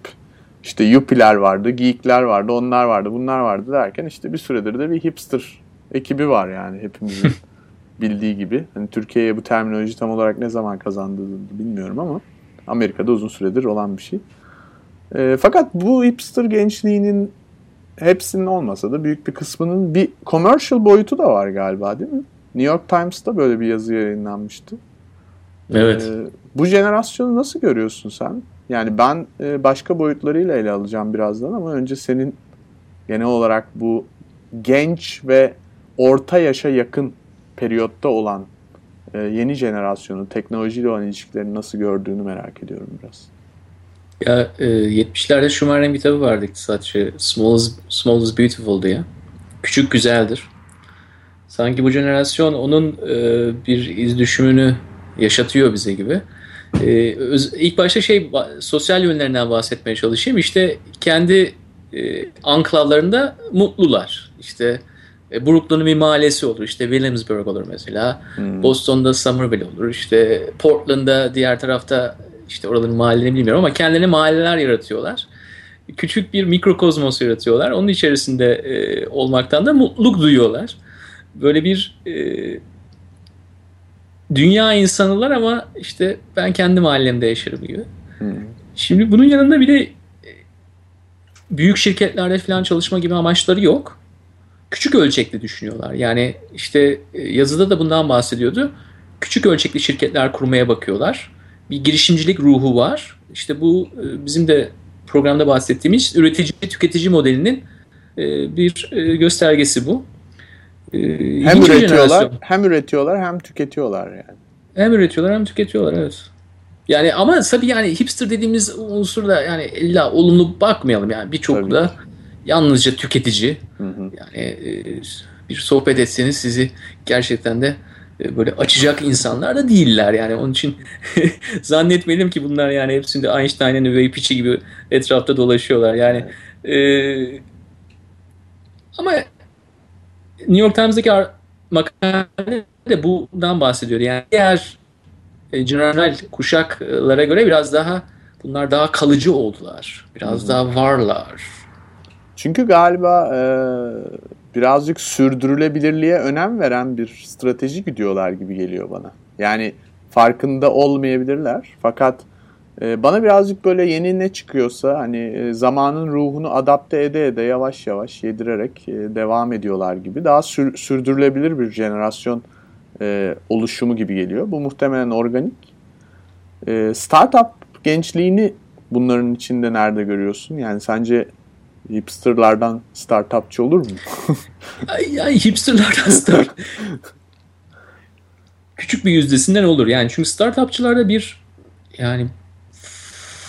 İşte yuppiler vardı, geekler vardı, onlar vardı, bunlar vardı derken işte bir süredir de bir hipster ekibi var yani hepimizin bildiği gibi. Hani Türkiye'ye bu terminoloji tam olarak ne zaman kazandığını bilmiyorum ama Amerika'da uzun süredir olan bir şey. E, fakat bu hipster gençliğinin hepsinin olmasa da büyük bir kısmının bir commercial boyutu da var galiba değil mi? New York Times'ta böyle bir yazı yayınlanmıştı. Evet. Ee, bu jenerasyonu nasıl görüyorsun sen? Yani ben e, başka boyutlarıyla ele alacağım birazdan ama önce senin genel olarak bu genç ve orta yaşa yakın periyotta olan e, yeni jenerasyonun teknolojiyle olan ilişkilerini nasıl gördüğünü merak ediyorum biraz. Ya e, 70'lerde Schumacher'in bir kitabı vardı iktisatçı. Small is, Small is Beautiful diye. Küçük güzeldir. Sanki bu jenerasyon onun e, bir iz düşümünü yaşatıyor bize gibi. E, öz, ilk başta şey sosyal yönlerinden bahsetmeye çalışayım. İşte kendi e, anklavlarında mutlular. İşte e, Brooklyn'ın bir mahallesi olur. İşte Williamsburg olur mesela. Hmm. Boston'da Somerville olur. İşte Portland'da diğer tarafta işte oraların mahallelerini bilmiyorum ama kendilerine mahalleler yaratıyorlar. Küçük bir mikrokozmos yaratıyorlar. Onun içerisinde e, olmaktan da mutluluk duyuyorlar. Böyle bir e, dünya insanılar ama işte ben kendi mahallemde yaşarım gibi. Hmm. Şimdi bunun yanında bir de e, büyük şirketlerde falan çalışma gibi amaçları yok. Küçük ölçekli düşünüyorlar. Yani işte e, yazıda da bundan bahsediyordu. Küçük ölçekli şirketler kurmaya bakıyorlar. Bir girişimcilik ruhu var. İşte bu e, bizim de programda bahsettiğimiz üretici tüketici modelinin bir göstergesi bu. E, Hem üretiyorlar, jenerasyon. hem üretiyorlar hem tüketiyorlar yani. Hem üretiyorlar hem tüketiyorlar evet. Yani ama tabii yani hipster dediğimiz unsur da yani illa olumlu bakmayalım yani birçok da yalnızca tüketici. Hı hı. Yani e, bir sohbet etseniz sizi gerçekten de e, böyle açacak insanlar da değiller yani onun için zannetmeyelim ki bunlar yani hepsinde Einstein'ın üvey piçi gibi etrafta dolaşıyorlar yani e, ama New York Times'daki makale de bundan bahsediyor yani diğer e, general kuşaklara göre biraz daha bunlar daha kalıcı oldular biraz hı. daha varlar Çünkü galiba e, birazcık sürdürülebilirliğe önem veren bir strateji gidiyorlar gibi geliyor bana. Yani farkında olmayabilirler. Fakat bana birazcık böyle yeni ne çıkıyorsa hani e, zamanın ruhunu adapte ede ede yavaş yavaş yedirerek e, devam ediyorlar gibi. Daha sür- sürdürülebilir bir jenerasyon e, oluşumu gibi geliyor. Bu muhtemelen organik. E, startup gençliğini bunların içinde nerede görüyorsun? Yani sence hipsterlardan startupçı olur mu? Ay, ay hipsterlardan start. Küçük bir yüzdesinden olur. Yani çünkü startupçılarda bir yani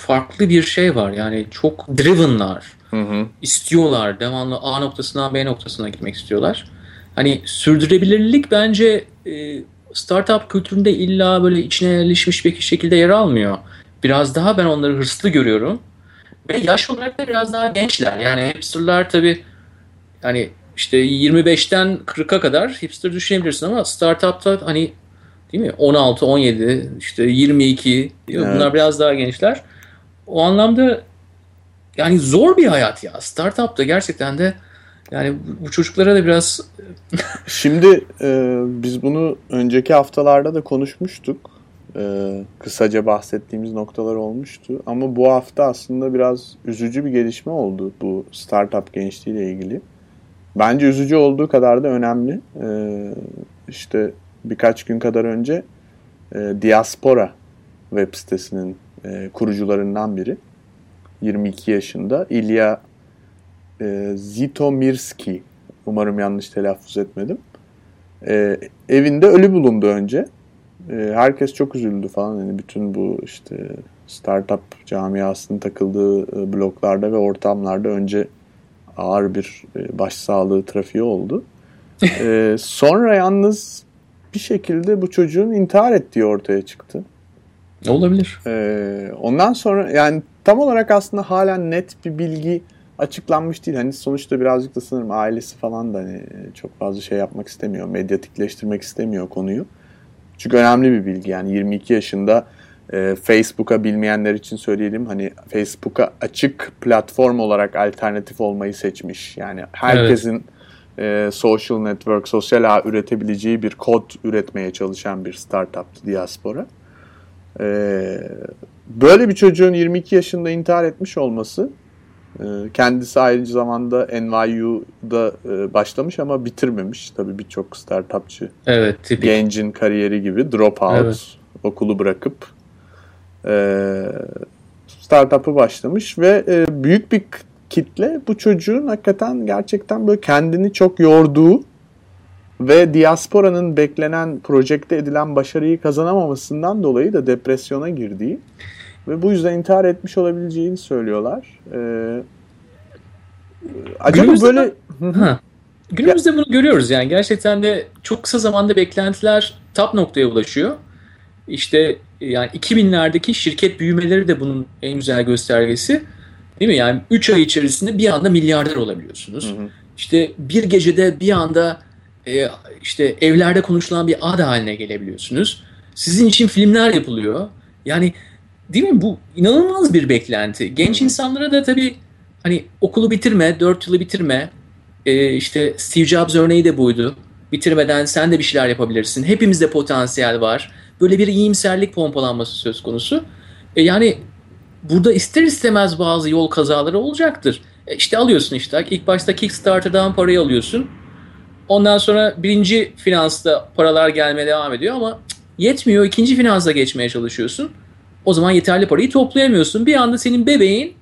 farklı bir şey var. Yani çok driven'lar. Hı hı. istiyorlar. Devamlı A noktasından B noktasına gitmek istiyorlar. Hani sürdürülebilirlik bence e, startup kültüründe illa böyle içine yerleşmiş bir şekilde yer almıyor. Biraz daha ben onları hırslı görüyorum. Ve yaş olarak da biraz daha gençler. Yani hipsterlar tabii hani işte 25'ten 40'a kadar hipster düşünebilirsin ama startupta hani değil mi 16, 17, işte 22 değil mi? Evet. bunlar biraz daha gençler. O anlamda yani zor bir hayat ya. Startup'ta gerçekten de yani bu çocuklara da biraz Şimdi e, biz bunu önceki haftalarda da konuşmuştuk. e, kısaca bahsettiğimiz noktalar olmuştu. Ama bu hafta aslında biraz üzücü bir gelişme oldu bu startup gençliğiyle ilgili. Bence üzücü olduğu kadar da önemli. E, işte birkaç gün kadar önce e, Diaspora web sitesinin e, kurucularından biri. 22 yaşında Ilya e, Zitomirski umarım yanlış telaffuz etmedim. E, evinde ölü bulundu önce. E, herkes çok üzüldü falan. Yani bütün bu işte startup camiasının takıldığı e, bloklarda ve ortamlarda önce ağır bir e, başsağlığı trafiği oldu. e, sonra yalnız bir şekilde bu çocuğun intihar ettiği ortaya çıktı. Olabilir. Ee, ondan sonra yani tam olarak aslında hala net bir bilgi açıklanmış değil. Hani sonuçta birazcık da sanırım ailesi falan da hani çok fazla şey yapmak istemiyor. Medyatikleştirmek istemiyor konuyu. Çünkü önemli bir bilgi yani 22 yaşında e, Facebook'a bilmeyenler için söyleyelim hani Facebook'a açık platform olarak alternatif olmayı seçmiş. Yani herkesin evet. e, social network, sosyal ağ üretebileceği bir kod üretmeye çalışan bir startup Diaspora. Ee, böyle bir çocuğun 22 yaşında intihar etmiş olması e, kendisi aynı zamanda NYU'da e, başlamış ama bitirmemiş. Tabii birçok startupçı evet, tipik. gencin kariyeri gibi dropout evet. okulu bırakıp e, startup'ı başlamış ve büyük bir kitle bu çocuğun hakikaten gerçekten böyle kendini çok yorduğu ve diasporanın beklenen, projekte edilen başarıyı kazanamamasından dolayı da depresyona girdiği ve bu yüzden intihar etmiş olabileceğini söylüyorlar. Ee, acaba günümüzde böyle... Ha. Günümüzde ya... bunu görüyoruz yani gerçekten de çok kısa zamanda beklentiler top noktaya ulaşıyor. İşte yani 2000'lerdeki şirket büyümeleri de bunun en güzel göstergesi. Değil mi? Yani 3 ay içerisinde bir anda milyarder olabiliyorsunuz. Hı hı. İşte bir gecede bir anda e, işte evlerde konuşulan bir ad haline gelebiliyorsunuz. Sizin için filmler yapılıyor. Yani değil mi bu inanılmaz bir beklenti. Genç insanlara da tabii hani okulu bitirme, dört yılı bitirme. E, işte Steve Jobs örneği de buydu. Bitirmeden sen de bir şeyler yapabilirsin. Hepimizde potansiyel var. Böyle bir iyimserlik pompalanması söz konusu. E, yani burada ister istemez bazı yol kazaları olacaktır. E, işte alıyorsun işte ilk başta Kickstarter'dan parayı alıyorsun. Ondan sonra birinci finansta paralar gelmeye devam ediyor ama yetmiyor. İkinci finansa geçmeye çalışıyorsun. O zaman yeterli parayı toplayamıyorsun. Bir anda senin bebeğin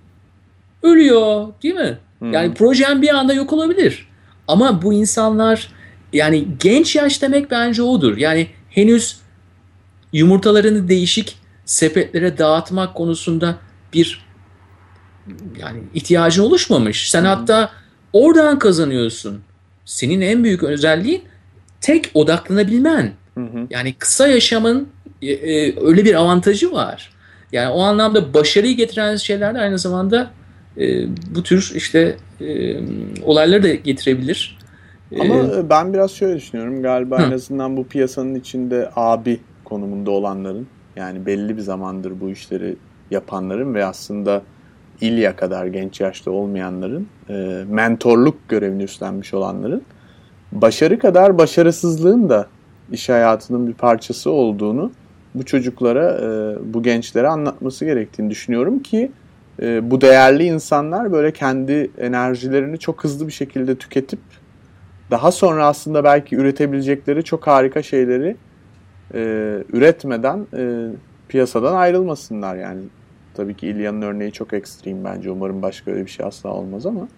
ölüyor değil mi? Hmm. Yani projen bir anda yok olabilir. Ama bu insanlar yani genç yaş demek bence odur. Yani henüz yumurtalarını değişik sepetlere dağıtmak konusunda bir yani ihtiyacın oluşmamış. Sen hmm. hatta oradan kazanıyorsun senin en büyük özelliğin tek odaklanabilmen. Hı hı. Yani kısa yaşamın e, e, öyle bir avantajı var. Yani o anlamda başarıyı getiren şeyler de aynı zamanda e, bu tür işte e, olayları da getirebilir. Ama ee, ben biraz şöyle düşünüyorum. Galiba hı. en azından bu piyasanın içinde abi konumunda olanların yani belli bir zamandır bu işleri yapanların ve aslında İlya kadar genç yaşta olmayanların, e, mentorluk görevini üstlenmiş olanların başarı kadar başarısızlığın da iş hayatının bir parçası olduğunu bu çocuklara, e, bu gençlere anlatması gerektiğini düşünüyorum ki e, bu değerli insanlar böyle kendi enerjilerini çok hızlı bir şekilde tüketip daha sonra aslında belki üretebilecekleri çok harika şeyleri e, üretmeden e, piyasadan ayrılmasınlar yani. Tabii ki İlya'nın örneği çok ekstrem bence. Umarım başka öyle bir şey asla olmaz ama.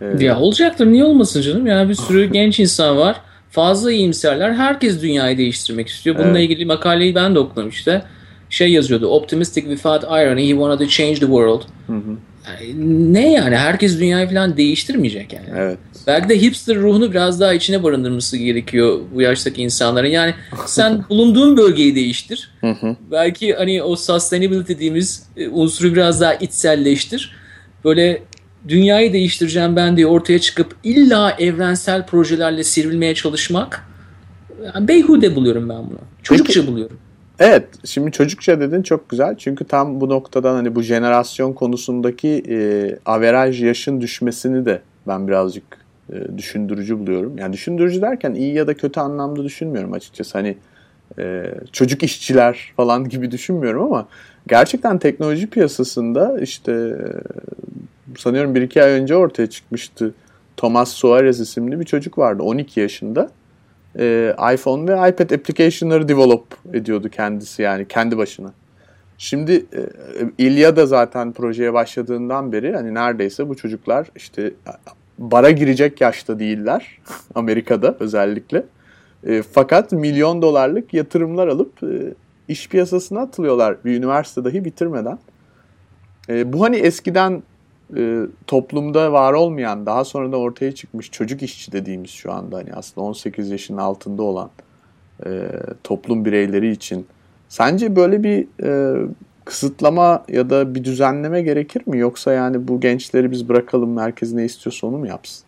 E... Ya olacaktır. Niye olmasın canım? Yani bir sürü genç insan var. Fazla iyimserler. Herkes dünyayı değiştirmek istiyor. Bununla evet. ilgili makaleyi ben de okudum işte. Şey yazıyordu. Optimistic without irony. He wanted to change the world. Hı hı. Ne yani? Herkes dünyayı falan değiştirmeyecek yani. Evet. Belki de hipster ruhunu biraz daha içine barındırması gerekiyor bu yaştaki insanların. Yani sen bulunduğun bölgeyi değiştir. Belki hani o sustainability dediğimiz e, unsuru biraz daha içselleştir. Böyle dünyayı değiştireceğim ben diye ortaya çıkıp illa evrensel projelerle sivrilmeye çalışmak yani beyhude buluyorum ben bunu. Çocukça Peki, buluyorum. Evet, şimdi çocukça dedin çok güzel. Çünkü tam bu noktadan hani bu jenerasyon konusundaki e, averaj yaşın düşmesini de ben birazcık e, düşündürücü buluyorum. Yani düşündürücü derken iyi ya da kötü anlamda düşünmüyorum açıkçası. Hani e, çocuk işçiler falan gibi düşünmüyorum ama gerçekten teknoloji piyasasında işte e, sanıyorum bir iki ay önce ortaya çıkmıştı. Thomas Suarez isimli bir çocuk vardı 12 yaşında. E, iPhone ve iPad application'ları develop ediyordu kendisi yani kendi başına. Şimdi e, İlya da zaten projeye başladığından beri hani neredeyse bu çocuklar işte bara girecek yaşta değiller Amerika'da özellikle. E, fakat milyon dolarlık yatırımlar alıp e, iş piyasasına atılıyorlar bir üniversite dahi bitirmeden. E, bu hani eskiden e, toplumda var olmayan daha sonra da ortaya çıkmış çocuk işçi dediğimiz şu anda hani aslında 18 yaşın altında olan e, toplum bireyleri için sence böyle bir e, kısıtlama ya da bir düzenleme gerekir mi yoksa yani bu gençleri biz bırakalım merkez ne istiyorsa onu mu yapsın?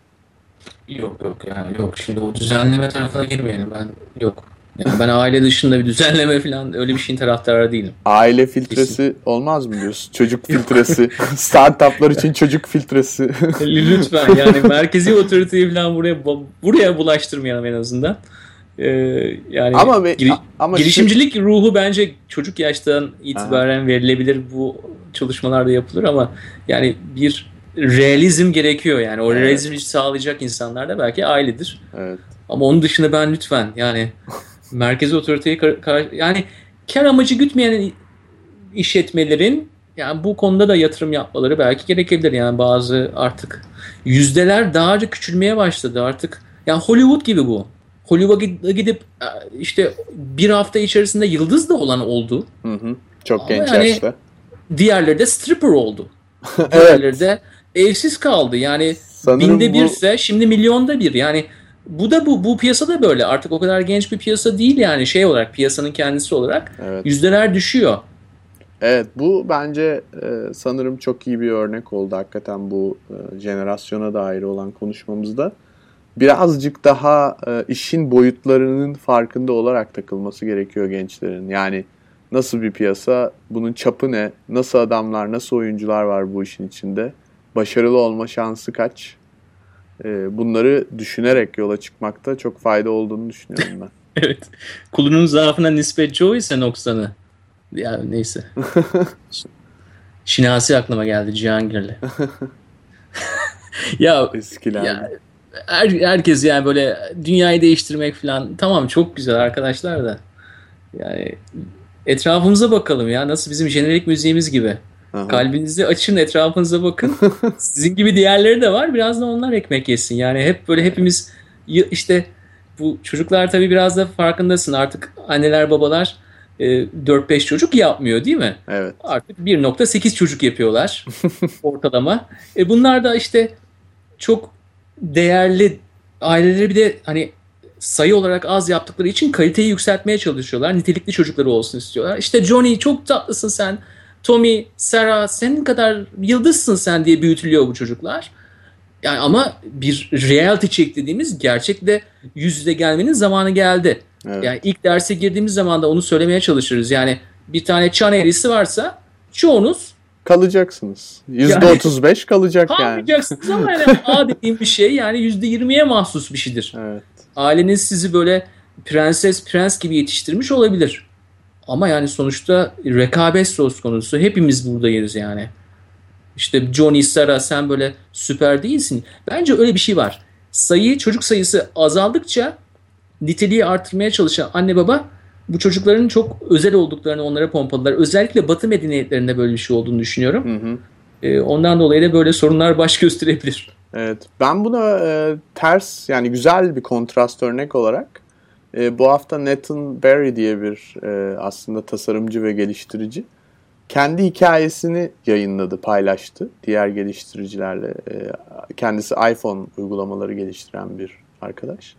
Yok yok yani yok şimdi o düzenleme tarafına girmeyelim ben yok. Yani ben aile dışında bir düzenleme falan öyle bir şeyin taraftarı değilim. Aile filtresi Kesin. olmaz mı diyorsun? Çocuk filtresi. Startuplar için çocuk filtresi. Lütfen yani merkezi otoriteyi falan buraya buraya bulaştırmayalım en azından. Ee, yani ama, be, giri, ama girişimcilik şey... ruhu bence çocuk yaştan itibaren Aha. verilebilir. Bu çalışmalarda yapılır ama yani bir realizm gerekiyor yani. O evet. realizmi sağlayacak insanlar da belki ailedir. Evet. Ama onun dışında ben lütfen yani merkezi otoriteyi kar- yani kar amacı gütmeyen işletmelerin yani bu konuda da yatırım yapmaları belki gerekebilir. Yani bazı artık yüzdeler daha küçülmeye başladı artık. Yani Hollywood gibi bu. Hollywood'a gidip e, işte bir hafta içerisinde yıldız da olan oldu. Hı hı. Çok Ama genç yani yaşta. Diğerleri de stripper oldu. evet. Diğerleri de evsiz kaldı. Yani Sanırım binde birse bu... şimdi milyonda bir. Yani bu da bu bu piyasada böyle. Artık o kadar genç bir piyasa değil yani şey olarak piyasanın kendisi olarak evet. yüzdeler düşüyor. Evet bu bence e, sanırım çok iyi bir örnek oldu hakikaten bu e, jenerasyona dair olan konuşmamızda. Birazcık daha e, işin boyutlarının farkında olarak takılması gerekiyor gençlerin. Yani nasıl bir piyasa, bunun çapı ne, nasıl adamlar, nasıl oyuncular var bu işin içinde, başarılı olma şansı kaç? E, bunları düşünerek yola çıkmakta çok fayda olduğunu düşünüyorum ben. evet. Kulunun zaafına nispet çoğu ise noksanı. Ya neyse. Şinasi aklıma geldi Cihangir'le. ya, Eskiler. ya her, herkes yani böyle dünyayı değiştirmek falan tamam çok güzel arkadaşlar da yani etrafımıza bakalım ya nasıl bizim jenerik müziğimiz gibi. Aha. Kalbinizi açın etrafınıza bakın. Sizin gibi diğerleri de var. Biraz da onlar ekmek yesin. Yani hep böyle hepimiz işte bu çocuklar tabii biraz da farkındasın. Artık anneler babalar 4-5 e, çocuk yapmıyor değil mi? Evet. Artık 1.8 çocuk yapıyorlar ortalama. E bunlar da işte çok değerli aileleri bir de hani sayı olarak az yaptıkları için kaliteyi yükseltmeye çalışıyorlar. Nitelikli çocukları olsun istiyorlar. İşte Johnny çok tatlısın sen Tommy, Sarah senin kadar yıldızsın sen diye büyütülüyor bu çocuklar. Yani ama bir reality check dediğimiz gerçekle yüz yüze gelmenin zamanı geldi. Evet. Yani ilk derse girdiğimiz zaman da onu söylemeye çalışırız. Yani bir tane çan eğrisi varsa çoğunuz kalacaksınız. Yüzde otuz beş kalacak yani. Kalmayacaksınız ama yani A dediğim bir şey yani yüzde yirmiye mahsus bir şeydir. Evet. Aileniz sizi böyle prenses prens gibi yetiştirmiş olabilir. Ama yani sonuçta rekabet söz konusu. Hepimiz buradayız yani. İşte Johnny Sara sen böyle süper değilsin. Bence öyle bir şey var. Sayı çocuk sayısı azaldıkça niteliği artırmaya çalışan anne baba bu çocukların çok özel olduklarını onlara pompaladılar. Özellikle Batı medeniyetlerinde böyle bir şey olduğunu düşünüyorum. Hı hı. Ee, ondan dolayı da böyle sorunlar baş gösterebilir. Evet. Ben buna e, ters yani güzel bir kontrast örnek olarak e, bu hafta Nathan Barry diye bir e, aslında tasarımcı ve geliştirici kendi hikayesini yayınladı, paylaştı diğer geliştiricilerle. E, kendisi iPhone uygulamaları geliştiren bir arkadaş.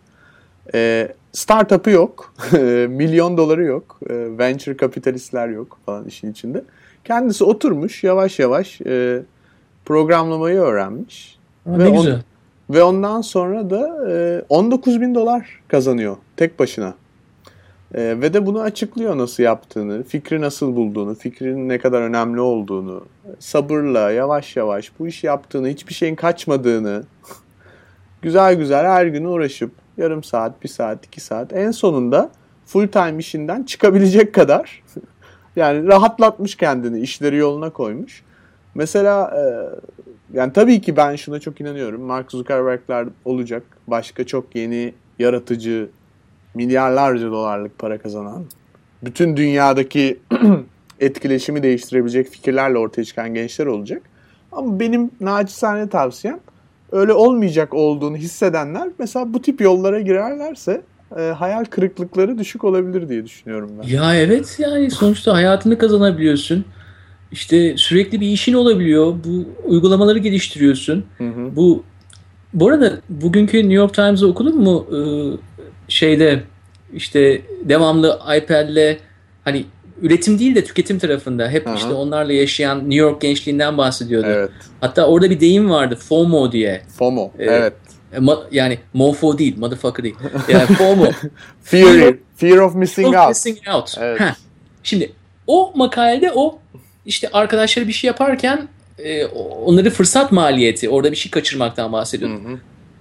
E, startup'ı yok, milyon doları yok, e, venture kapitalistler yok falan işin içinde. Kendisi oturmuş yavaş yavaş e, programlamayı öğrenmiş. Aa, ve ne güzel. Ve ondan sonra da e, 19 bin dolar kazanıyor tek başına. E, ve de bunu açıklıyor nasıl yaptığını, fikri nasıl bulduğunu, fikrin ne kadar önemli olduğunu, sabırla, yavaş yavaş bu işi yaptığını, hiçbir şeyin kaçmadığını, güzel güzel her gün uğraşıp yarım saat, bir saat, iki saat en sonunda full time işinden çıkabilecek kadar yani rahatlatmış kendini, işleri yoluna koymuş. Mesela e, yani tabii ki ben şuna çok inanıyorum. Mark Zuckerberg'ler olacak. Başka çok yeni, yaratıcı, milyarlarca dolarlık para kazanan, bütün dünyadaki etkileşimi değiştirebilecek fikirlerle ortaya çıkan gençler olacak. Ama benim naçizane tavsiyem öyle olmayacak olduğunu hissedenler mesela bu tip yollara girerlerse e, hayal kırıklıkları düşük olabilir diye düşünüyorum ben. Ya evet yani sonuçta hayatını kazanabiliyorsun. İşte sürekli bir işin olabiliyor. Bu uygulamaları geliştiriyorsun. Hı hı. Bu bu arada bugünkü New York Times'ı okudun mu? Ee, şeyde işte devamlı iPad'le hani üretim değil de tüketim tarafında hep Aha. işte onlarla yaşayan New York gençliğinden bahsediyordu. Evet. Hatta orada bir deyim vardı FOMO diye. FOMO. Ee, evet. E, ma- Yani mofo değil, motherfucker değil. Yani FOMO. Fear, fear of missing Of out. missing out. Evet. Heh. Şimdi o makalede o işte arkadaşları bir şey yaparken e, onları fırsat maliyeti, orada bir şey kaçırmaktan Hı bahsediyordu. hı.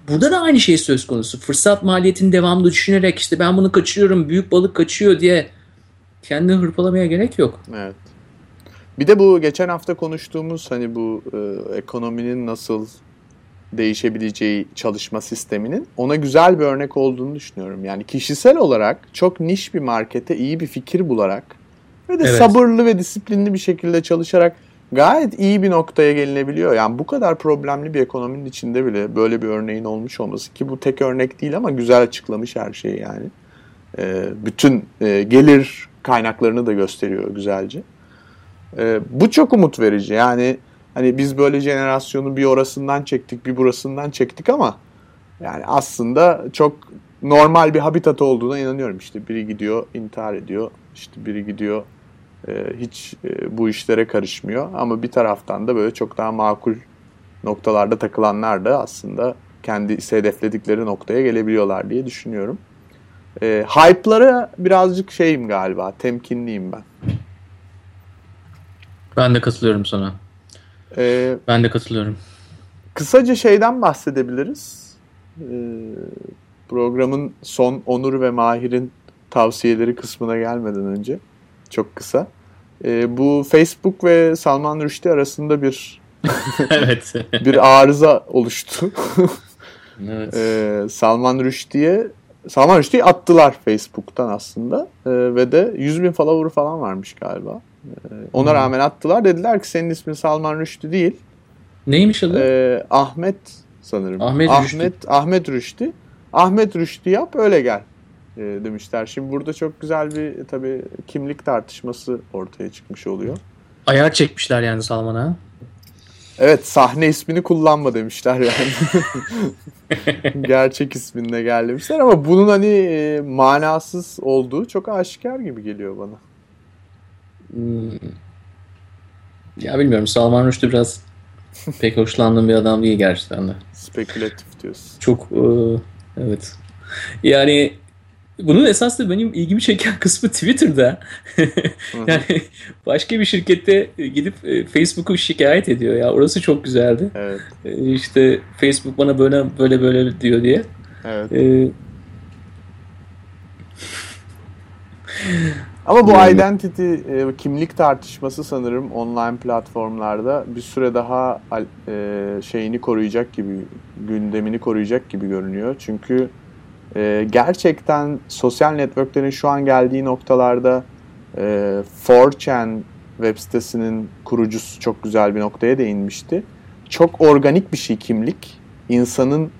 Burada da aynı şey söz konusu. Fırsat maliyetini devamlı düşünerek işte ben bunu kaçırıyorum, büyük balık kaçıyor diye kendini hırpalamaya gerek yok. Evet. Bir de bu geçen hafta konuştuğumuz hani bu e, ekonominin nasıl değişebileceği çalışma sisteminin ona güzel bir örnek olduğunu düşünüyorum. Yani kişisel olarak çok niş bir markete iyi bir fikir bularak ve de Evet. sabırlı ve disiplinli bir şekilde çalışarak gayet iyi bir noktaya gelinebiliyor. Yani bu kadar problemli bir ekonominin içinde bile böyle bir örneğin olmuş olması ki bu tek örnek değil ama güzel açıklamış her şeyi yani. E, bütün e, gelir kaynaklarını da gösteriyor güzelce. E, bu çok umut verici. Yani hani biz böyle jenerasyonu bir orasından çektik, bir burasından çektik ama yani aslında çok normal bir habitat olduğuna inanıyorum. İşte biri gidiyor intihar ediyor, işte biri gidiyor hiç e, bu işlere karışmıyor. Ama bir taraftan da böyle çok daha makul noktalarda takılanlar da aslında kendi hedefledikleri noktaya gelebiliyorlar diye düşünüyorum. E, hype'lara birazcık şeyim galiba, temkinliyim ben. Ben de katılıyorum sana. E, Ben de katılıyorum. kısaca şeyden bahsedebiliriz. E, programın son Onur ve Mahir'in tavsiyeleri kısmına gelmeden önce. Çok kısa. E, bu Facebook ve Salman Rushdie arasında bir evet. bir arıza oluştu. evet. Ee, Salman Rushdie'ye Salman Rushdie'yi attılar Facebook'tan aslında Ee, ve de 100 bin follower falan varmış galiba. Ee, ona Hmm. rağmen attılar. Dediler ki senin ismin Salman Rushdie değil. Neymiş adı? Ee, Ahmet sanırım. Ahmet Rushdie. Ahmet, Ahmet Rushdie. Ahmet Rushdie yap öyle gel ee, demişler. Şimdi burada çok güzel bir tabii kimlik tartışması ortaya çıkmış oluyor. Ayar çekmişler yani Salman'a. Evet sahne ismini kullanma demişler yani. Gerçek isminle gel demişler ama bunun hani e, manasız olduğu çok aşikar gibi geliyor bana. Hmm. Ya bilmiyorum Salman Rushdie biraz pek hoşlandığım bir adam değil gerçekten de. Spekülatif diyorsun. Çok e, evet. Yani bunun esas da benim ilgimi çeken kısmı Twitter'da. Yani başka bir şirkette gidip e, Facebook'u şikayet ediyor ya. Orası çok güzeldi. Evet, E, İşte Facebook bana böyle böyle böyle diyor diye. evet. E, Ama bu Yani- identity kimlik tartışması sanırım online platformlarda bir süre daha şeyini koruyacak gibi, gündemini koruyacak gibi görünüyor. Çünkü e, gerçekten sosyal networklerin şu an geldiği noktalarda e, 4chan web sitesinin kurucusu çok güzel bir noktaya değinmişti. Çok organik bir şey kimlik. İnsanın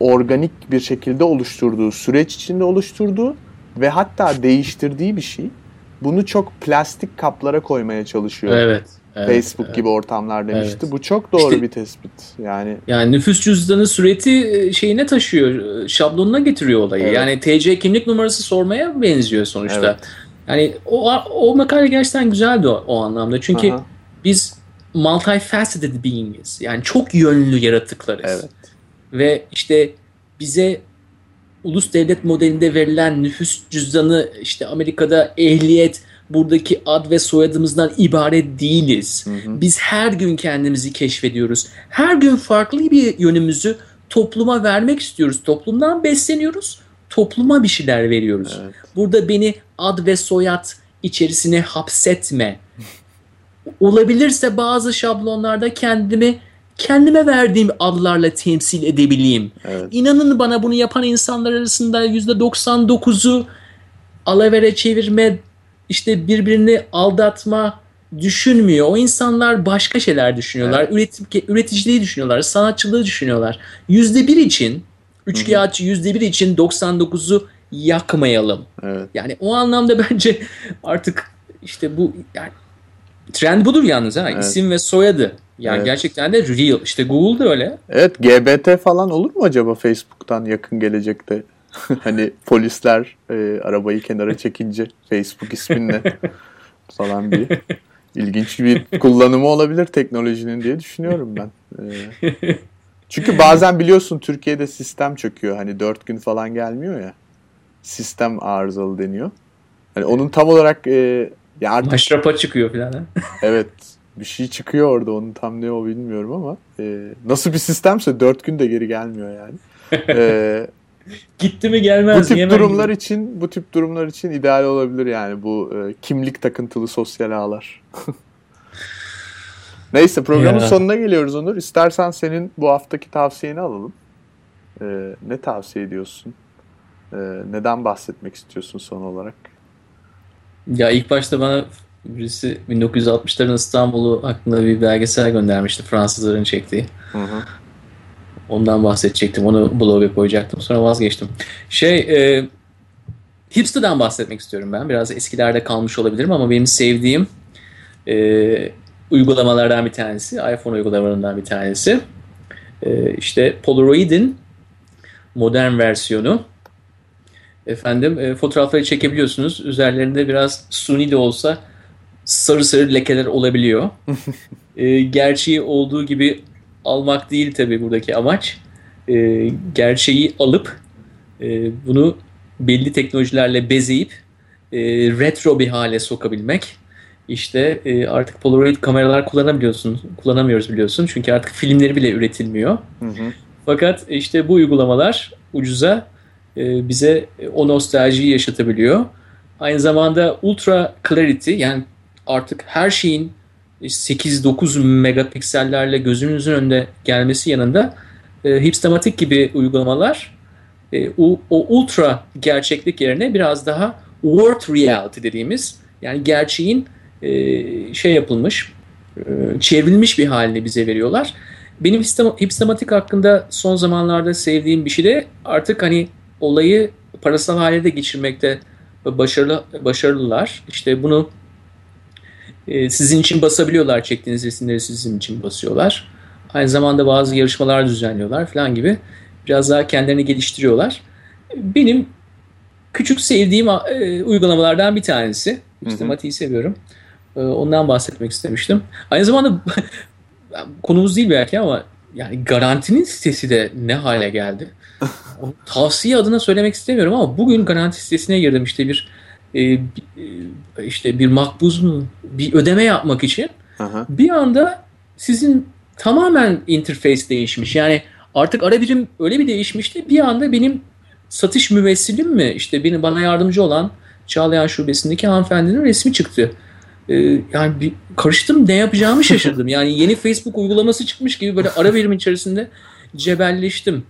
organik bir şekilde oluşturduğu, süreç içinde oluşturduğu ve hatta değiştirdiği bir şey. Bunu çok plastik kaplara koymaya çalışıyor. evet. Evet, Facebook evet. gibi ortamlar demişti. Evet. Bu çok doğru İşte- bir tespit. Yani Yani nüfus cüzdanı süreti e, şeyine taşıyor, e, şablonuna getiriyor olayı. Evet. Yani TC kimlik numarası sormaya benziyor sonuçta. Evet. Yani o, o makale gerçekten güzeldi o, o anlamda. Çünkü Aha, biz multifaceted beings yani çok yönlü yaratıklarız. evet. Ve işte bize ulus devlet modelinde verilen nüfus cüzdanı işte Amerika'da ehliyet buradaki ad ve soyadımızdan ibaret değiliz. Hı hı. Biz her gün kendimizi keşfediyoruz. Her gün farklı bir yönümüzü topluma vermek istiyoruz. Toplumdan besleniyoruz. topluma bir şeyler veriyoruz. Evet. Burada beni ad ve soyad içerisine hapsetme. Olabilirse bazı şablonlarda kendimi kendime verdiğim adlarla temsil edebileyim. Evet. İnanın bana bunu yapan insanlar arasında %99'u alavere çevirme, işte birbirini aldatma düşünmüyor. O insanlar başka şeyler düşünüyorlar. Evet. Üretim, üreticiliği düşünüyorlar. Sanatçılığı düşünüyorlar. %1 için, üçkağıtçı %1 için 99'u yakmayalım. Evet. Yani o anlamda bence artık işte bu yani trend budur yalnız ha. Evet. İsim ve soyadı. Yani Evet. gerçekten de real. İşte Google da öyle. Evet GB falan olur mu acaba Facebook'tan yakın gelecekte? hani polisler e, arabayı kenara çekince Facebook isminle falan bir ilginç bir kullanımı olabilir teknolojinin diye düşünüyorum ben. E, çünkü bazen biliyorsun Türkiye'de sistem çöküyor. Hani 4 gün falan gelmiyor ya. Sistem arızalı deniyor. Hani onun tam olarak e, ya artık Maşrapa çıkıyor falan. Evet bir şey çıkıyor orada onun tam ne o bilmiyorum ama e, nasıl bir sistemse 4 günde geri gelmiyor yani. E, Gitti mi bu gelmez. tip yemen durumlar gibi. için bu tip durumlar için ideal olabilir yani bu e, kimlik takıntılı sosyal ağlar. Neyse programın Ya. sonuna geliyoruz Onur. İstersen senin bu haftaki tavsiyeni alalım. E, ne tavsiye ediyorsun? E, neden bahsetmek istiyorsun son olarak? Ya ilk başta bana birisi 1960'ların İstanbul'u hakkında bir belgesel göndermişti. Fransızların çektiği. Hı hı. Ondan bahsedecektim. Onu bloga koyacaktım. Sonra vazgeçtim. Şey, e, Hipster'dan bahsetmek istiyorum ben. Biraz eskilerde kalmış olabilirim ama benim sevdiğim e, uygulamalardan bir tanesi. iPhone uygulamalarından bir tanesi. E, işte Polaroid'in modern versiyonu. Efendim e, fotoğrafları çekebiliyorsunuz. Üzerlerinde biraz suni de olsa sarı sarı lekeler olabiliyor. e, gerçeği olduğu gibi almak değil tabii buradaki amaç. E, gerçeği alıp e, bunu belli teknolojilerle bezeyip e, retro bir hale sokabilmek. İşte e, artık Polaroid kameralar kullanabiliyorsun, kullanamıyoruz biliyorsun. Çünkü artık filmleri bile üretilmiyor. Hı hı. Fakat işte bu uygulamalar ucuza e, bize o nostaljiyi yaşatabiliyor. Aynı zamanda ultra clarity yani artık her şeyin 8-9 megapiksellerle gözünüzün önünde gelmesi yanında e, Hipstamatic gibi uygulamalar e, o, o ultra gerçeklik yerine biraz daha world reality dediğimiz yani gerçeğin e, şey yapılmış e, çevrilmiş bir halini bize veriyorlar. Benim Hipstam- Hipstamatic hakkında son zamanlarda sevdiğim bir şey de artık hani olayı parasal hale de geçirmekte başarılı başarılılar. İşte bunu e, sizin için basabiliyorlar. Çektiğiniz resimleri sizin için basıyorlar. Aynı zamanda bazı yarışmalar düzenliyorlar falan gibi. Biraz daha kendilerini geliştiriyorlar. Benim küçük sevdiğim e, uygulamalardan bir tanesi. Hipstamatic'i seviyorum. E, ondan bahsetmek istemiştim. Aynı zamanda konumuz değil belki ama yani garantinin sitesi de ne hale geldi. Tavsiye adına söylemek istemiyorum ama bugün garanti sitesine girdim işte bir e, e, işte bir makbuz mu bir ödeme yapmak için Aha. bir anda sizin tamamen interface değişmiş. Yani artık ara birim öyle bir değişmişti. Bir anda benim satış müvessilim mi işte benim bana yardımcı olan Çağlayan Şubesi'ndeki hanımefendinin resmi çıktı. Ee, yani bir karıştım ne yapacağımı şaşırdım. Yani yeni Facebook uygulaması çıkmış gibi böyle ara birim içerisinde cebelleştim.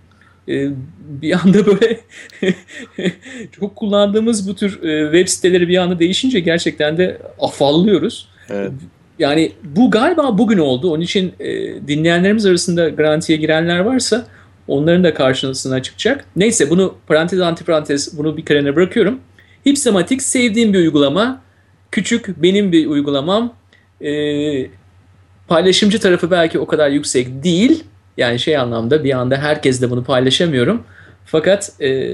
Ee, bir anda böyle çok kullandığımız bu tür e, web siteleri bir anda değişince gerçekten de afallıyoruz. Evet. Yani bu galiba bugün oldu. Onun için e, dinleyenlerimiz arasında garantiye girenler varsa onların da karşısına çıkacak. Neyse bunu parantez antiparantez bunu bir kenara bırakıyorum. Hipsamatic sevdiğim bir uygulama. Küçük benim bir uygulamam. E, paylaşımcı tarafı belki o kadar yüksek değil. Yani şey anlamda bir anda herkesle bunu paylaşamıyorum. Fakat e,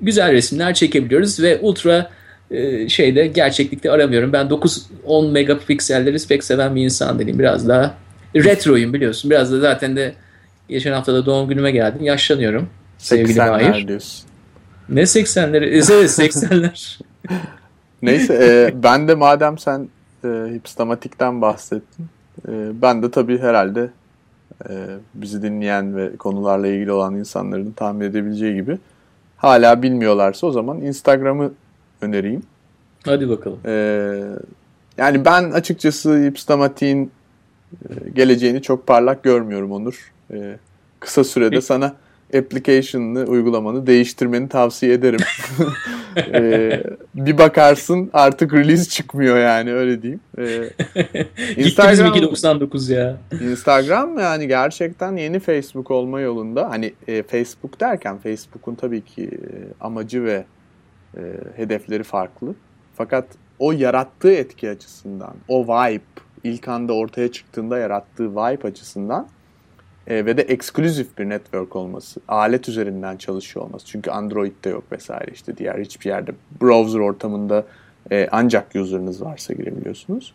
güzel resimler çekebiliyoruz ve ultra e, şeyde gerçeklikte aramıyorum. Ben 9-10 megapikselleri pek seven bir insan değilim. Biraz daha retroyum biliyorsun. Biraz da zaten de geçen hafta da doğum günüme geldim. Yaşlanıyorum. Sevgili 80'ler Mahir. diyorsun. Ne 80'leri? Evet 80'ler. Neyse e, ben de madem sen e, hipstamatikten bahsettin. e, ben de tabii herhalde bizi dinleyen ve konularla ilgili olan insanların tahmin edebileceği gibi hala bilmiyorlarsa o zaman Instagram'ı önereyim. Hadi bakalım. Ee, yani ben açıkçası Hipstamatik'in e, geleceğini çok parlak görmüyorum Onur. Ee, kısa sürede sana application'ını, uygulamanı değiştirmeni tavsiye ederim. ee, bir bakarsın artık release çıkmıyor yani öyle diyeyim. Ee, Gitti bizim 299 ya. Instagram yani gerçekten yeni Facebook olma yolunda. Hani e, Facebook derken Facebook'un tabii ki e, amacı ve e, hedefleri farklı. Fakat o yarattığı etki açısından, o vibe ilk anda ortaya çıktığında yarattığı vibe açısından e, ve de eksklusif bir network olması, alet üzerinden çalışıyor olması. Çünkü Android'de yok vesaire işte diğer hiçbir yerde browser ortamında e, ancak user'ınız varsa girebiliyorsunuz.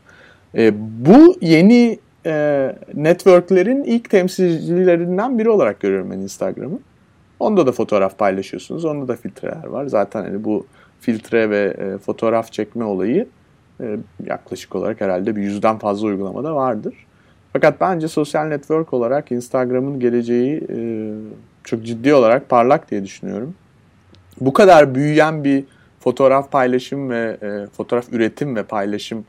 E, bu yeni e, networklerin ilk temsilcilerinden biri olarak görüyorum ben Instagram'ı. Onda da fotoğraf paylaşıyorsunuz. Onda da filtreler var. Zaten hani bu filtre ve e, fotoğraf çekme olayı e, yaklaşık olarak herhalde bir yüzden fazla uygulamada vardır. Fakat bence sosyal network olarak Instagram'ın geleceği e, çok ciddi olarak parlak diye düşünüyorum. Bu kadar büyüyen bir fotoğraf paylaşım ve e, fotoğraf üretim ve paylaşım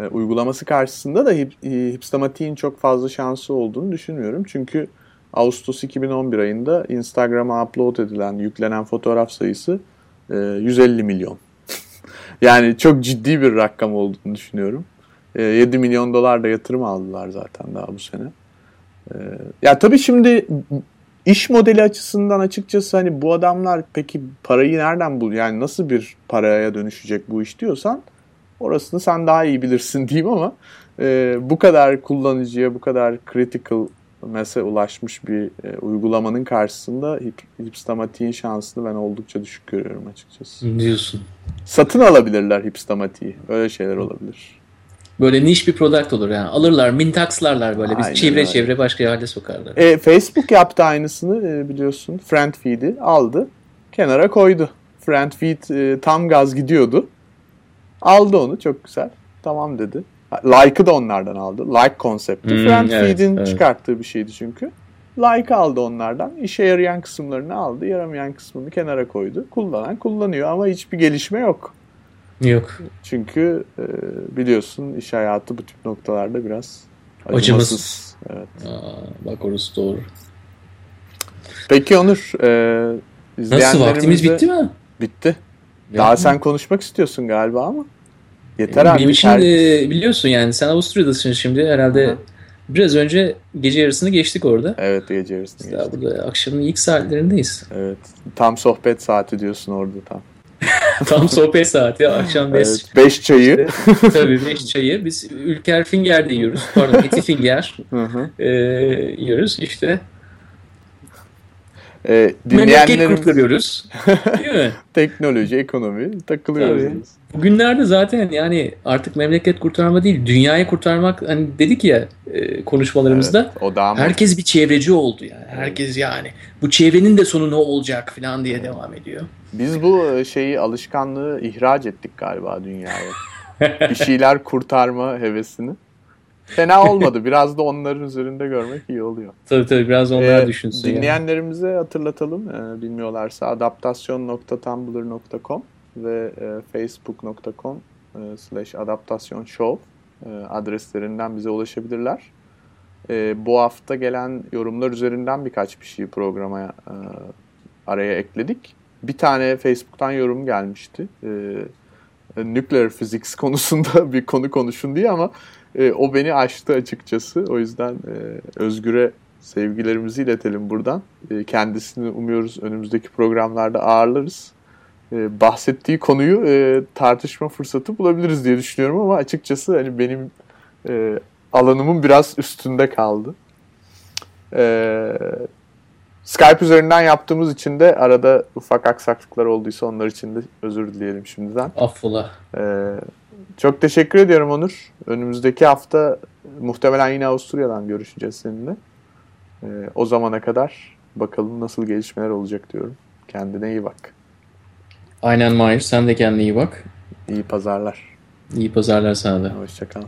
e, uygulaması karşısında da hip, e, Hipstamatik'in çok fazla şansı olduğunu düşünmüyorum. Çünkü Ağustos 2011 ayında Instagram'a upload edilen, yüklenen fotoğraf sayısı e, 150 milyon. yani çok ciddi bir rakam olduğunu düşünüyorum. 7 ee, milyon dolar da yatırım aldılar zaten daha bu sene. Ee, ya tabii şimdi iş modeli açısından açıkçası hani bu adamlar peki parayı nereden bul yani nasıl bir paraya dönüşecek bu iş diyorsan orasını sen daha iyi bilirsin diyeyim ama e, bu kadar kullanıcıya bu kadar critical mese ulaşmış bir e, uygulamanın karşısında hipstamatik'in şansını ben oldukça düşük görüyorum açıkçası. Diyorsun. Satın alabilirler hipstamatik'i. Öyle şeyler olabilir. Böyle niş bir product olur yani. Alırlar, mintaxlarlar böyle. Biz Aynen çevre öyle. çevre başka yerde sokarlar. E, Facebook yaptı aynısını e, biliyorsun. Friend feed'i aldı. Kenara koydu. Friend feed e, tam gaz gidiyordu. Aldı onu çok güzel. Tamam dedi. Like'ı da onlardan aldı. Like konsepti. Hmm, Friend evet, feed'in evet. çıkarttığı bir şeydi çünkü. Like aldı onlardan. İşe yarayan kısımlarını aldı. Yaramayan kısmını kenara koydu. Kullanan kullanıyor ama hiçbir gelişme yok. Yok. Çünkü e, biliyorsun iş hayatı bu tip noktalarda biraz acımasız. acımasız. Evet. Aa, bak orası doğru. Peki Onur, e, Nasıl vaktimiz bitti mi? Bitti. Daha Yapma. sen konuşmak istiyorsun galiba ama. Yeter abi. Benim şimdi her... biliyorsun yani sen Avusturya'dasın şimdi herhalde Aha. biraz önce gece yarısını geçtik orada. Evet gece yarısını geçtik. burada akşamın ilk saatlerindeyiz. Evet. Tam sohbet saati diyorsun orada tam. Tam sohbet saati akşam 5. Evet, beş çayı. İşte, tabii 5 çayı. Biz Ülker Finger'de yiyoruz. Pardon Eti Finger e, yiyoruz. İşte e, dinleyenlerimiz... kurtarıyoruz. Değil mi? Teknoloji, ekonomi takılıyoruz. Tabii. Bugünlerde zaten yani artık memleket kurtarma değil, dünyayı kurtarmak hani dedik ya e, konuşmalarımızda. Evet, o da herkes bir çevreci oldu yani. Herkes yani bu çevrenin de sonu ne olacak falan diye devam ediyor. Biz bu e, şeyi alışkanlığı ihraç ettik galiba dünyaya. bir şeyler kurtarma hevesini. Fena olmadı. Biraz da onların üzerinde görmek iyi oluyor. Tabii tabii biraz onlar ee, düşünsün. Dinleyenlerimize yani. hatırlatalım. Ee, bilmiyorlarsa adaptasyon.tumblr.com ve e, facebook.com e, slash adaptasyon show e, adreslerinden bize ulaşabilirler. E, bu hafta gelen yorumlar üzerinden birkaç bir şey programa e, araya ekledik. Bir tane Facebook'tan yorum gelmişti. E, nuclear physics konusunda bir konu konuşun diye ama e, o beni aştı açıkçası. O yüzden e, Özgür'e sevgilerimizi iletelim buradan. E, kendisini umuyoruz önümüzdeki programlarda ağırlarız. E, bahsettiği konuyu e, tartışma fırsatı bulabiliriz diye düşünüyorum ama açıkçası hani benim e, alanımın biraz üstünde kaldı. E, Skype üzerinden yaptığımız için de arada ufak aksaklıklar olduysa onlar için de özür dileyelim şimdiden. Affola. Ee, çok teşekkür ediyorum Onur. Önümüzdeki hafta muhtemelen yine Avusturya'dan görüşeceğiz seninle. Ee, o zamana kadar bakalım nasıl gelişmeler olacak diyorum. Kendine iyi bak. Aynen Mahir. Sen de kendine iyi bak. İyi pazarlar. İyi pazarlar sana da. Hoşçakal.